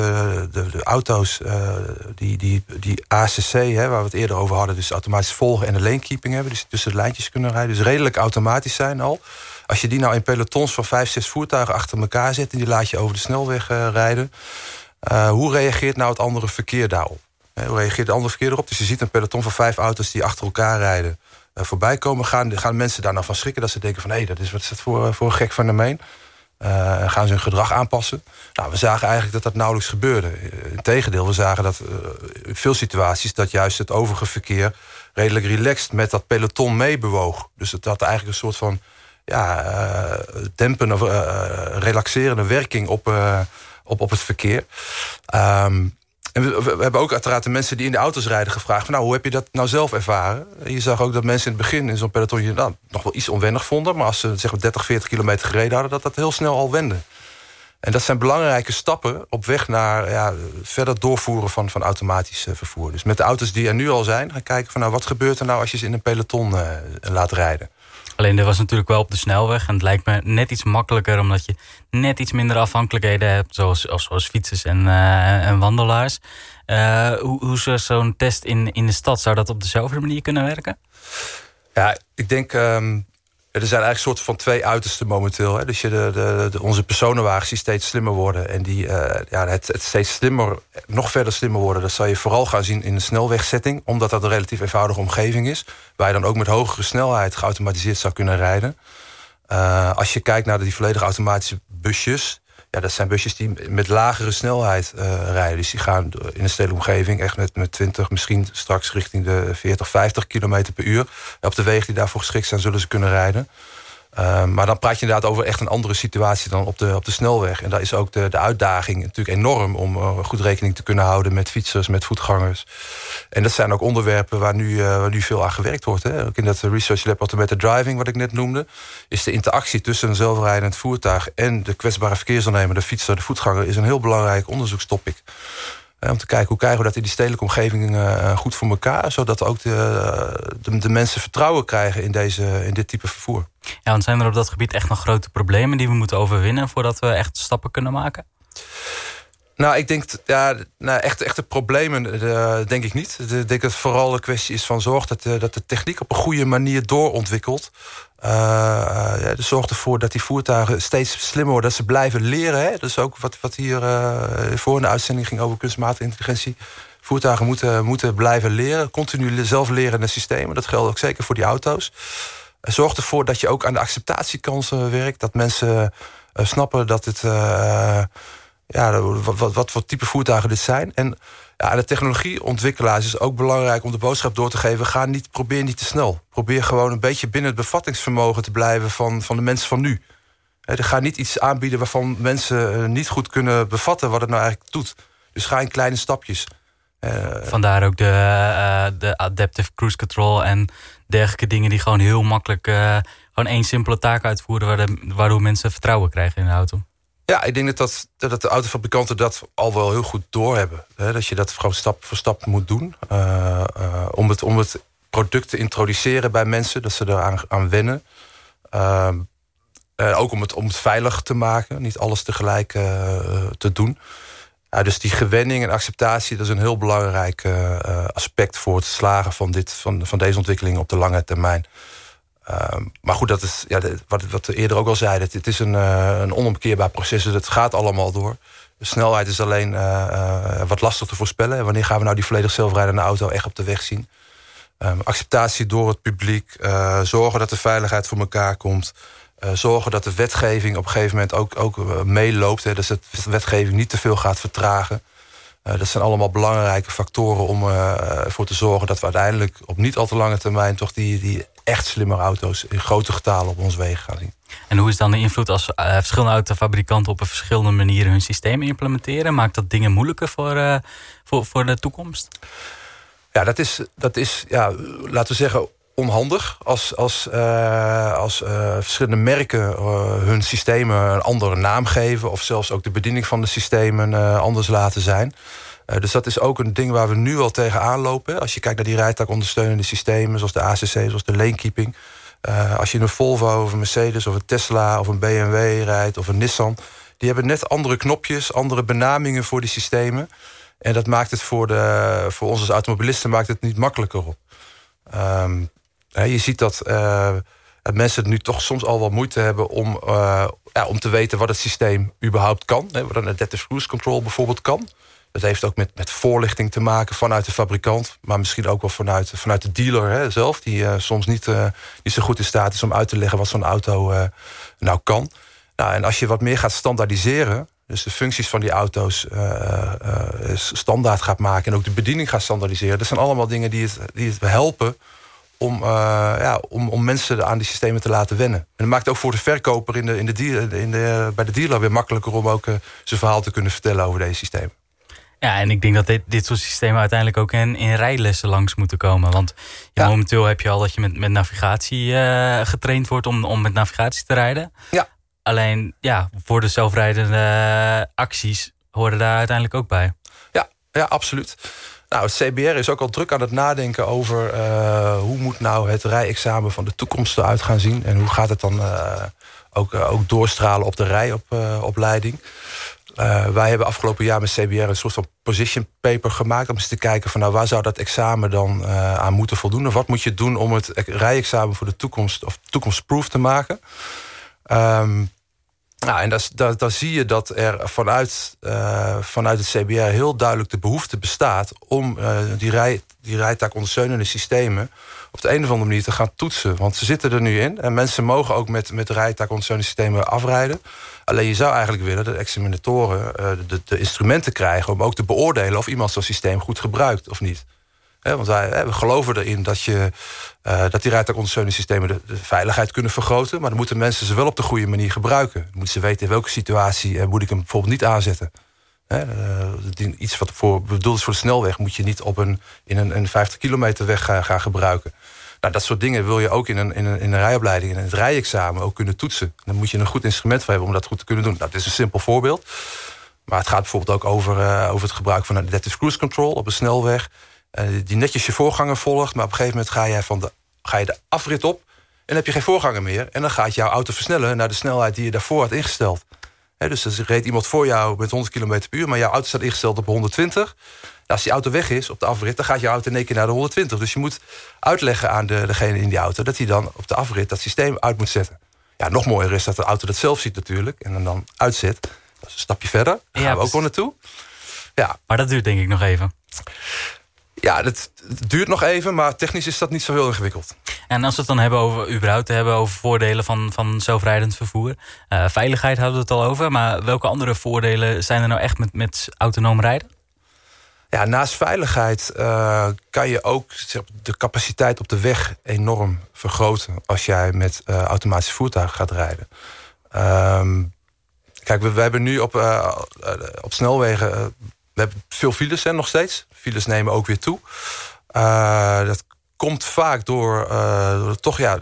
de, de, auto's, uh, die, die, die ACC, hè, waar we het eerder over hadden... dus automatisch volgen en de lanekeeping hebben... dus tussen de lijntjes kunnen rijden, dus redelijk automatisch zijn al. Als je die nou in pelotons van vijf, zes voertuigen achter elkaar zet... en die laat je over de snelweg uh, rijden... hoe reageert nou het andere verkeer daarop? hoe reageert het andere verkeer erop? Dus je ziet een peloton van vijf auto's die achter elkaar rijden... Uh, voorbij komen, gaan, gaan mensen daar nou van schrikken... dat ze denken van, hé, hey, dat is, wat is dat voor, eh, voor een gek fenomeen? Uh, gaan ze hun gedrag aanpassen? Nou, we zagen eigenlijk dat dat nauwelijks gebeurde. Integendeel, we zagen dat in veel situaties... dat juist het overige verkeer redelijk relaxed met dat peloton meebewoog. Dus het had eigenlijk een soort van ja, dempende of relaxerende werking op, op, op het verkeer. Um, en we, hebben ook uiteraard de mensen die in de auto's rijden gevraagd... Van, nou, hoe heb je dat nou zelf ervaren? je zag ook dat mensen in het begin in zo'n peloton... Nou, nog wel iets onwennig vonden... maar als ze zeg maar, 30, 40 kilometer gereden hadden... dat dat heel snel al wende. En dat zijn belangrijke stappen op weg naar ja, verder doorvoeren van, van automatisch eh, vervoer. Dus met de auto's die er nu al zijn, gaan kijken van nou, wat gebeurt er nou als je ze in een peloton uh, laat rijden. Alleen er was natuurlijk wel op de snelweg. En het lijkt me net iets makkelijker omdat je net iets minder afhankelijkheden hebt. Zoals, zoals fietsers en, uh, en wandelaars. Uh, hoe, hoe zo'n test in, in de stad, zou dat op dezelfde manier kunnen werken? Ja, ik denk um, er zijn eigenlijk soort van twee uitersten momenteel. Hè. Dus je de, de, onze personenwagens die steeds slimmer worden. En die, uh, ja, het, steeds slimmer, nog verder slimmer worden. Dat zal je vooral gaan zien in de snelwegzetting. Omdat dat een relatief eenvoudige omgeving is. Waar je dan ook met hogere snelheid geautomatiseerd zou kunnen rijden. Uh, als je kijkt naar die volledig automatische busjes... Ja, dat zijn busjes die met lagere snelheid uh, rijden. Dus die gaan in een stedelijke omgeving echt met, met 20, misschien straks richting de 40, 50 kilometer per uur. Op de wegen die daarvoor geschikt zijn, zullen ze kunnen rijden. Ehm, maar dan praat je inderdaad over echt een andere situatie dan op de, op de snelweg. En daar is ook de, de uitdaging natuurlijk enorm om uh, goed rekening te kunnen houden met fietsers, met voetgangers. En dat zijn ook onderwerpen waar nu, uh, waar nu veel aan gewerkt wordt. Hè. Ook in dat Research Lab Automated Driving, wat ik net noemde, is de interactie tussen een zelfrijdend voertuig en de kwetsbare verkeersondernemer, de fietser, de voetganger, is een heel belangrijk onderzoekstopic. Om te kijken hoe krijgen we dat in die stedelijke omgeving goed voor elkaar. Zodat ook de, de, de, mensen vertrouwen krijgen in, deze, in dit type vervoer. Ja, want zijn er op dat gebied echt nog grote problemen die we moeten overwinnen voordat we echt stappen kunnen maken? Nou, ik denk, ja, nou, echt, echte problemen uh, denk ik niet. Ik denk dat het vooral een kwestie is van zorg dat de, dat de techniek op een goede manier doorontwikkelt. Uh, dus zorgt ervoor dat die voertuigen steeds slimmer worden, dat ze blijven leren. Hè? Dus ook wat, wat hier uh, voor in de uitzending ging over kunstmatige intelligentie. Voertuigen moeten, moeten blijven leren, continu zelflerende systemen. Dat geldt ook zeker voor die auto's. Zorg ervoor dat je ook aan de acceptatiekansen werkt. Dat mensen snappen dat het ja, wat, wat, voor type voertuigen dit zijn. En ja, de technologieontwikkelaars is ook belangrijk om de boodschap door te geven. Ga niet, probeer niet te snel. Probeer gewoon een beetje binnen het bevattingsvermogen te blijven van, van de mensen van nu. He, ga niet iets aanbieden waarvan mensen eh, niet goed kunnen bevatten wat het nou eigenlijk doet. Dus ga in kleine stapjes. Uh, Vandaar ook de, uh, de adaptive cruise control en dergelijke dingen die gewoon heel makkelijk gewoon één simpele taak uitvoeren, waardoor mensen vertrouwen krijgen in de auto. Ja, ik denk dat, dat, dat de autofabrikanten dat al wel heel goed doorhebben. Hè? Dat je dat gewoon stap voor stap moet doen. Uh, uh, om, het, om het product te introduceren bij mensen, dat ze eraan aan wennen. Uh, ook om het, om het veilig te maken, niet alles tegelijk te doen. Ja, dus die gewenning en acceptatie, dat is een heel belangrijk aspect voor het slagen van, dit, van, van deze ontwikkeling op de lange termijn. Ehm, maar goed, dat is ja, wat, wat we eerder ook al zeiden. Het, is een, uh, een onomkeerbaar proces. Dus het gaat allemaal door. De snelheid is alleen uh, uh, wat lastig te voorspellen. En wanneer gaan we nou die volledig zelfrijdende auto echt op de weg zien? Um, acceptatie door het publiek. zorgen dat de veiligheid voor elkaar komt. zorgen dat de wetgeving op een gegeven moment ook, ook meeloopt. Hè, dus dat de wetgeving niet te veel gaat vertragen. dat zijn allemaal belangrijke factoren om ervoor te zorgen... dat we uiteindelijk op niet al te lange termijn... toch die, die echt slimme auto's in grote getalen op ons wegen gaan zien. En hoe is dan de invloed als uh, verschillende autofabrikanten op een verschillende manier hun systemen implementeren? Maakt dat dingen moeilijker voor, uh, voor, voor de toekomst? Ja, dat is, dat is ja, laten we zeggen, onhandig als, als, uh, als verschillende merken hun systemen een andere naam geven... of zelfs ook de bediening van de systemen anders laten zijn. Uh, dus dat is ook een ding waar we nu al tegenaan lopen. Als je kijkt naar die rijtakondersteunende systemen... zoals de ACC, zoals de lanekeeping. Uh, als je een Volvo of een Mercedes of een Tesla of een BMW rijdt... of een Nissan, die hebben net andere knopjes... andere benamingen voor die systemen. En dat maakt het voor, de, voor ons als automobilisten maakt het niet makkelijker op. Um, je ziet dat... Uh, mensen nu toch soms al wat moeite hebben om, ja, om te weten wat het systeem überhaupt kan. Wat een adaptive cruise control bijvoorbeeld kan. Dat heeft ook met, met voorlichting te maken vanuit de fabrikant. Maar misschien ook wel vanuit, vanuit de dealer hè, zelf. Die uh, soms niet, uh, niet zo goed in staat is om uit te leggen wat zo'n auto uh, nou kan. Nou, en als je wat meer gaat standaardiseren. Dus de functies van die auto's standaard gaat maken. En ook de bediening gaat standaardiseren. Dat zijn allemaal dingen die het, die het helpen om, ja, om, om mensen aan die systemen te laten wennen. En dat maakt ook voor de verkoper in de, in de in de, bij de dealer weer makkelijker... om ook zijn verhaal te kunnen vertellen over deze systemen. Ja, en ik denk dat dit, dit soort systemen uiteindelijk ook in, in rijlessen langs moeten komen. Want ja, momenteel heb je al dat je met, met navigatie uh, getraind wordt om, om met navigatie te rijden. Ja. Alleen ja, voor de zelfrijdende acties horen daar uiteindelijk ook bij. Ja, ja absoluut. Nou, het CBR is ook al druk aan het nadenken over uh, hoe moet nou het rijexamen van de toekomst eruit gaan zien. En hoe gaat het dan uh, ook, ook doorstralen op de rijopleiding. Uh, wij hebben afgelopen jaar met CBR een soort van position paper gemaakt... om eens te kijken van nou, waar zou dat examen dan uh, aan moeten voldoen... of wat moet je doen om het rijexamen voor de toekomst... of toekomstproof te maken. Um, nou, en daar, zie je dat er vanuit, uh, vanuit het CBR heel duidelijk de behoefte bestaat... om die, rij, die rijtaakondersteunende systemen op de een of andere manier te gaan toetsen. Want ze zitten er nu in en mensen mogen ook met, met systemen afrijden... Alleen je zou eigenlijk willen dat examinatoren uh, de, de, instrumenten krijgen... om ook te beoordelen of iemand zo'n systeem goed gebruikt of niet. want wij, geloven erin dat, je, uh, dat die rijtuigondersteunende systemen de, de, veiligheid kunnen vergroten. Maar dan moeten mensen ze wel op de goede manier gebruiken. Dan moeten ze weten in welke situatie uh, moet ik hem bijvoorbeeld niet aanzetten. Iets wat voor, bedoeld is voor de snelweg moet je niet op een, in een, een 50 kilometer weg gaan gebruiken. Nou, dat soort dingen wil je ook in een, in een, in een rijopleiding... in het rijexamen ook kunnen toetsen. Dan moet je een goed instrument voor hebben om dat goed te kunnen doen. Nou, dat is een simpel voorbeeld. Maar het gaat bijvoorbeeld ook over, over het gebruik van adaptive cruise control op een snelweg. die netjes je voorganger volgt, maar op een gegeven moment ga je, van de, ga je de afrit op en heb je geen voorganger meer. En dan gaat jouw auto versnellen naar de snelheid die je daarvoor had ingesteld. Dus er reed iemand voor jou met 100 km per uur... maar jouw auto staat ingesteld op 120. als die auto weg is op de afrit, dan gaat je auto in één keer naar de 120. Dus je moet uitleggen aan de, degene in die auto... dat hij dan op de afrit dat systeem uit moet zetten. Ja, nog mooier is dat de auto dat zelf ziet natuurlijk... en dan, dan uitzet. Dat is een stapje verder. Daar gaan we ook wel naartoe. Ja. Maar dat duurt denk ik nog even. Ja, het, duurt nog even, maar technisch is dat niet zo heel ingewikkeld. En als we het dan hebben over überhaupt hebben over voordelen van, van zelfrijdend vervoer. Uh, veiligheid hadden we het al over. Maar welke andere voordelen zijn er nou echt met, met autonoom rijden? Ja, naast veiligheid uh, kan je ook de capaciteit op de weg enorm vergroten als jij met uh, automatische voertuigen gaat rijden. Um, kijk, we, we, hebben nu op, op snelwegen we hebben veel files hè, nog steeds. Files nemen ook weer toe. Uh, dat komt vaak door, uh, door toch ja,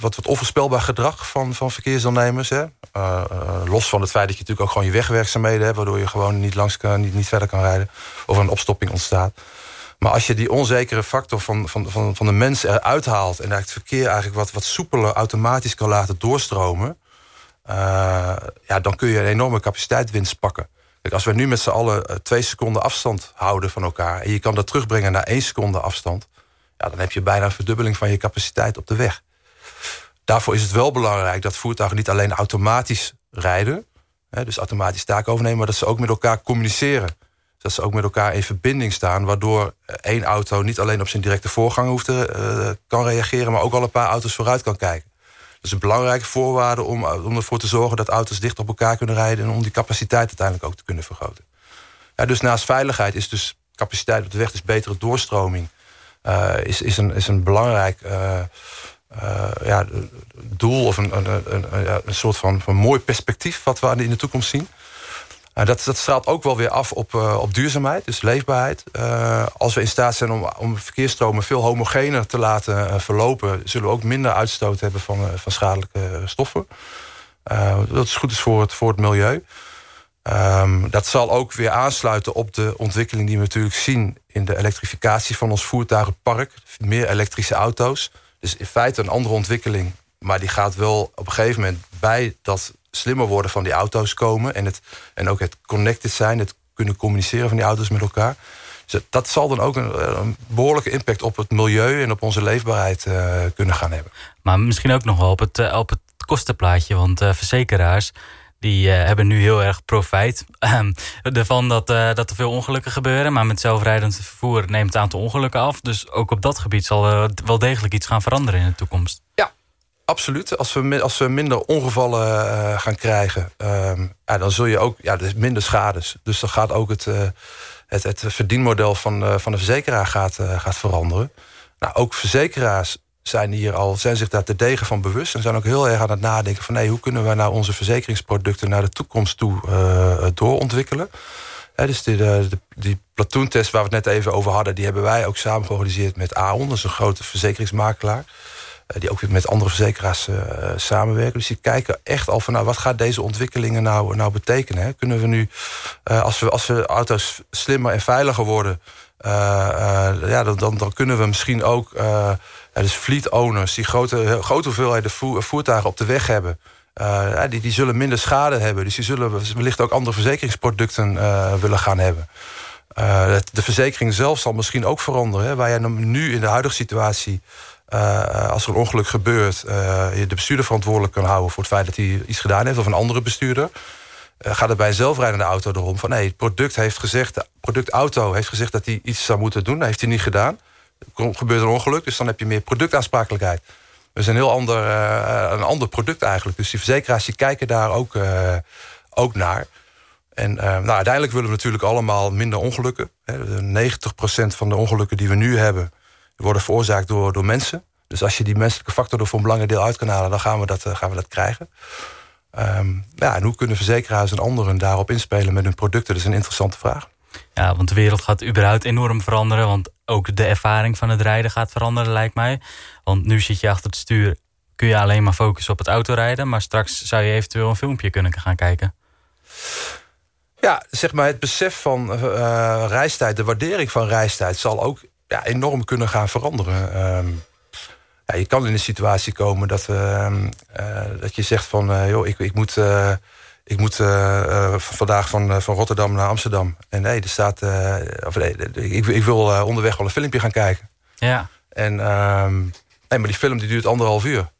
wat, wat onvoorspelbaar gedrag van, van verkeersdeelnemers. Hè. Uh, los van het feit dat je natuurlijk ook gewoon je wegwerkzaamheden hebt... waardoor je gewoon niet, langs kan, niet, niet verder kan rijden. Of een opstopping ontstaat. Maar als je die onzekere factor van, van, van, van de mensen eruit haalt... en het verkeer eigenlijk wat, wat soepeler automatisch kan laten doorstromen... ja, dan kun je een enorme capaciteitswinst pakken als we nu met z'n allen eh, twee seconden afstand houden van elkaar... en je kan dat terugbrengen naar één seconde afstand... Ja, dan heb je bijna een verdubbeling van je capaciteit op de weg. Daarvoor is het wel belangrijk dat voertuigen niet alleen automatisch rijden... Hè, dus automatisch taak overnemen... maar dat ze ook met elkaar communiceren. Dat ze ook met elkaar in verbinding staan... waardoor eh, één auto niet alleen op zijn directe voorganger hoeft te, uh, kan reageren... maar ook al een paar auto's vooruit kan kijken is een belangrijke voorwaarde om, om ervoor te zorgen... dat auto's dicht op elkaar kunnen rijden... en om die capaciteit uiteindelijk ook te kunnen vergroten. Ja, dus naast veiligheid is dus capaciteit op de weg... dus betere doorstroming... Uh, is, is, een, is een belangrijk uh, ja, doel of een, een, een, een, soort van, van mooi perspectief... wat we in de toekomst zien. Nou, dat, dat straalt ook wel weer af op, uh, op duurzaamheid, dus leefbaarheid. Uh, als we in staat zijn om, om verkeersstromen veel homogener te laten uh, verlopen... zullen we ook minder uitstoot hebben van, van schadelijke stoffen. dat is goed is voor het, voor het milieu. Um, dat zal ook weer aansluiten op de ontwikkeling die we natuurlijk zien... in de elektrificatie van ons voertuigenpark. Meer elektrische auto's. Dus in feite een andere ontwikkeling. Maar die gaat wel op een gegeven moment bij dat slimmer worden van die auto's komen. En, het, en ook het connected zijn, het kunnen communiceren van die auto's met elkaar. Dus dat zal dan ook een, een, behoorlijke impact op het milieu en op onze leefbaarheid uh, kunnen gaan hebben. Maar misschien ook nog wel op het, uh, op het kostenplaatje. Want uh, verzekeraars die hebben nu heel erg profijt ehm, ervan dat, dat er veel ongelukken gebeuren. Maar met zelfrijdend vervoer neemt het aantal ongelukken af. Dus ook op dat gebied zal er wel degelijk iets gaan veranderen in de toekomst. Ja, Absoluut. Als we, als we minder ongevallen uh, gaan krijgen, uh, ja, dan zul je ook ja, minder schades. Dus dan gaat ook het, uh, het, het verdienmodel van, uh, van de verzekeraar gaat, gaat veranderen. Nou, ook verzekeraars zijn hier al, zijn zich daar te degen van bewust. En zijn ook heel erg aan het nadenken van nee, hoe kunnen we nou onze verzekeringsproducten naar de toekomst toe doorontwikkelen. Dus die, die platoentest waar we het net even over hadden, die hebben wij ook samen georganiseerd met AON, dat is een grote verzekeringsmakelaar. Eh, die ook weer met andere verzekeraars uh, samenwerken. Dus die kijken echt al van nou, wat gaat deze ontwikkelingen nou, nou betekenen. Hè? Kunnen we nu, uh, als, we, als we auto's slimmer en veiliger worden... ja, dan, dan, dan, kunnen we misschien ook dus fleet owners... die grote, grote hoeveelheden voertuigen op de weg hebben... die, die zullen minder schade hebben. Dus die zullen wellicht ook andere verzekeringsproducten willen gaan hebben. de verzekering zelf zal misschien ook veranderen. Hè? Waar je nu in de huidige situatie uh, als er een ongeluk gebeurt... Uh, je de bestuurder verantwoordelijk kan houden voor het feit dat hij iets gedaan heeft... of een andere bestuurder... Uh, gaat het bij een zelfrijdende auto erom van... nee, het product heeft gezegd, de productauto heeft gezegd dat hij iets zou moeten doen. Dat heeft hij niet gedaan. Er gebeurt een ongeluk, dus dan heb je meer productaansprakelijkheid. Dus een heel ander, een ander product eigenlijk. Dus die verzekeraars die kijken daar ook, ook naar. En nou, uiteindelijk willen we natuurlijk allemaal minder ongelukken. 90% van de ongelukken die we nu hebben worden veroorzaakt door, door mensen. Dus als je die menselijke factor er voor een belangrijk deel uit kan halen... dan gaan we dat, uh, gaan we dat krijgen. Um, ja, en hoe kunnen verzekeraars en anderen daarop inspelen met hun producten? Dat is een interessante vraag. Ja, want de wereld gaat überhaupt enorm veranderen. Want ook de ervaring van het rijden gaat veranderen, lijkt mij. Want nu zit je achter het stuur, kun je alleen maar focussen op het autorijden. Maar straks zou je eventueel een filmpje kunnen gaan kijken. Ja, zeg maar het besef van uh, reistijd, de waardering van reistijd... zal ook ja, enorm kunnen gaan veranderen. Ehm, ja, je kan in een situatie komen dat, ehm, dat je zegt van... joh, ik, ik moet ik moet vandaag van, van Rotterdam naar Amsterdam. En nee, er staat. of, nee, ik, ik wil onderweg wel een filmpje gaan kijken. Ja. En um, nee, maar die film die duurt anderhalf uur.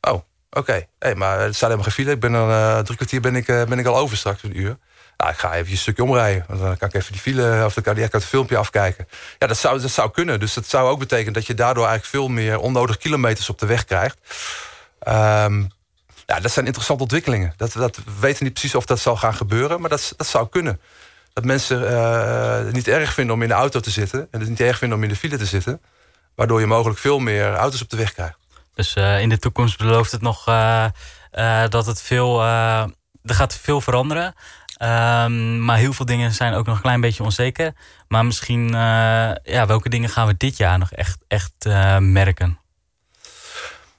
Oh, oké. Okay. Hey, maar er staat helemaal geen file. Ik ben dan drie kwartier ben ik, ben ik al over straks een uur. Nou, ik ga even een stukje omrijden. Dan kan ik even die file of dan kan ik het filmpje afkijken. Ja, dat zou, dat zou kunnen. Dus dat zou ook betekenen dat je daardoor eigenlijk veel meer onnodige kilometers op de weg krijgt. Um, ja, dat zijn interessante ontwikkelingen. Dat, dat, we weten niet precies of dat zal gaan gebeuren, maar dat, dat zou kunnen. Dat mensen uh, het niet erg vinden om in de auto te zitten... en het niet erg vinden om in de file te zitten... waardoor je mogelijk veel meer auto's op de weg krijgt. Dus uh, in de toekomst belooft het nog uh, dat het veel... er gaat veel veranderen... Um, maar heel veel dingen zijn ook nog een klein beetje onzeker. Maar misschien, ja, welke dingen gaan we dit jaar nog echt, echt merken?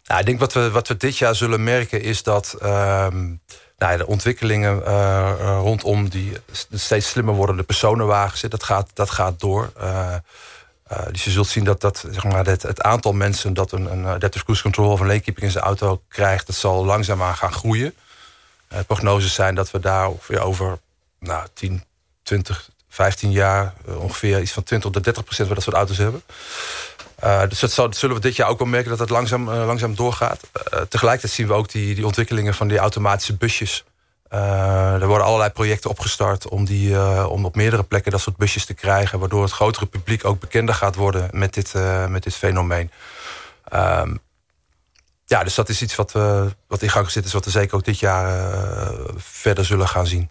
Nou, ik denk wat we, wat we dit jaar zullen merken is dat ehm, nou, de ontwikkelingen uh, rondom die steeds slimmer wordende personenwagens, dat gaat, dat gaat door. Dus je zult zien dat, dat zeg maar, het, het aantal mensen dat een, een adaptive cruise control of een in zijn auto krijgt, dat zal langzaamaan gaan groeien. Prognoses zijn dat we daar ongeveer over nou, 10, 20, 15 jaar ongeveer iets van 20 tot 30 procent van dat soort auto's hebben. Uh, dus dat, zullen we dit jaar ook wel merken dat het langzaam, langzaam doorgaat. Tegelijkertijd zien we ook die, die ontwikkelingen van die automatische busjes. er worden allerlei projecten opgestart om, die, om op meerdere plekken dat soort busjes te krijgen. Waardoor het grotere publiek ook bekender gaat worden met dit, met dit fenomeen. Um, ja, dus dat is iets wat, wat in gang zit, is wat we zeker ook dit jaar verder zullen gaan zien.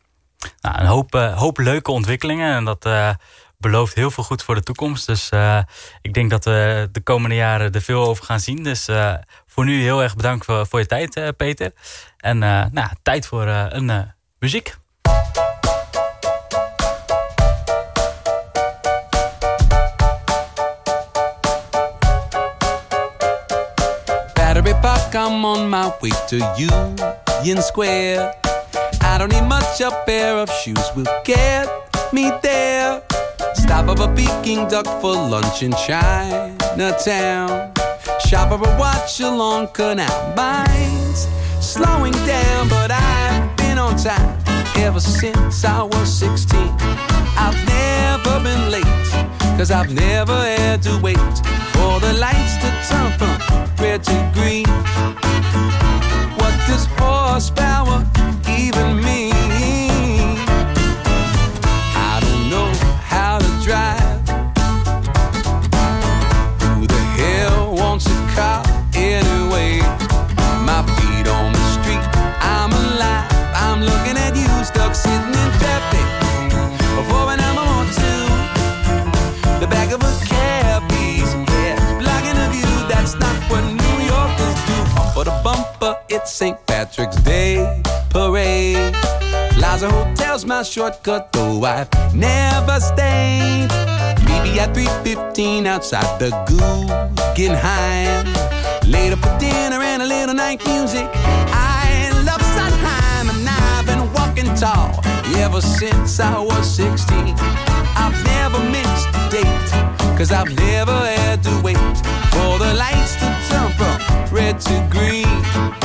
Nou, een hoop, hoop leuke ontwikkelingen. En dat belooft heel veel goed voor de toekomst. Dus ik denk dat we de komende jaren er veel over gaan zien. Dus voor nu heel erg bedankt voor, voor je tijd, Peter. En nou, tijd voor een muziek. I'm on my way to Union Square. I don't need much, a pair of shoes will get me there. Stop of a Peking duck for lunch in Chinatown. Shop of a watch along Canal. Mine's slowing down, but I've been on time ever since I was 16. I've never been late, cause I've never had to wait for the lights to turn from red to green. What does horsepower St. Patrick's Day parade. Plaza Hotel's my shortcut, though I've never stayed. Maybe at 3.15 outside the Guggenheim. Later for dinner and a little night music. I love Sondheim and I've been walking tall ever since I was 16. I've never missed a date, cause I've never had to wait for the lights to turn from red to green.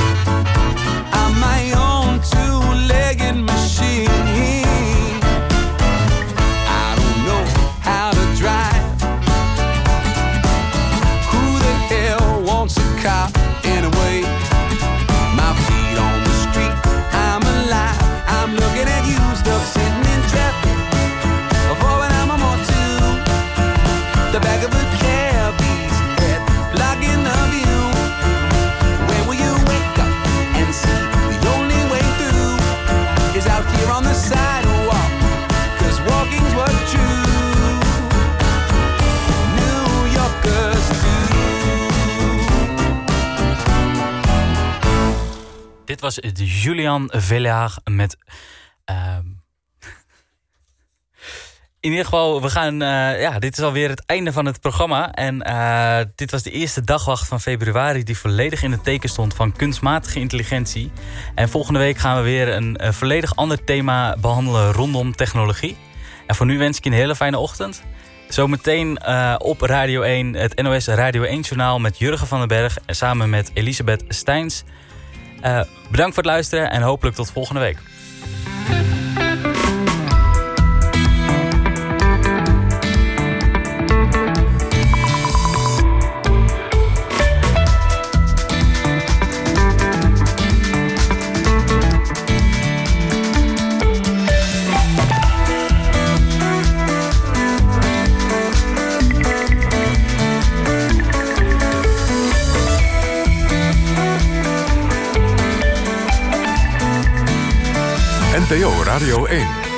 Julian Villaar met... Uh, [LAUGHS] in ieder geval, we gaan, uh, ja, dit is alweer het einde van het programma. En uh, dit was de eerste dagwacht van februari die volledig in het teken stond van kunstmatige intelligentie. En volgende week gaan we weer een, een volledig ander thema behandelen rondom technologie. En voor nu wens ik je een hele fijne ochtend. Zometeen op Radio 1, het NOS Radio 1 journaal met Jurgen van den Berg... en samen met Elisabeth Steins. Bedankt voor het luisteren en hopelijk tot volgende week. NPO Radio 1.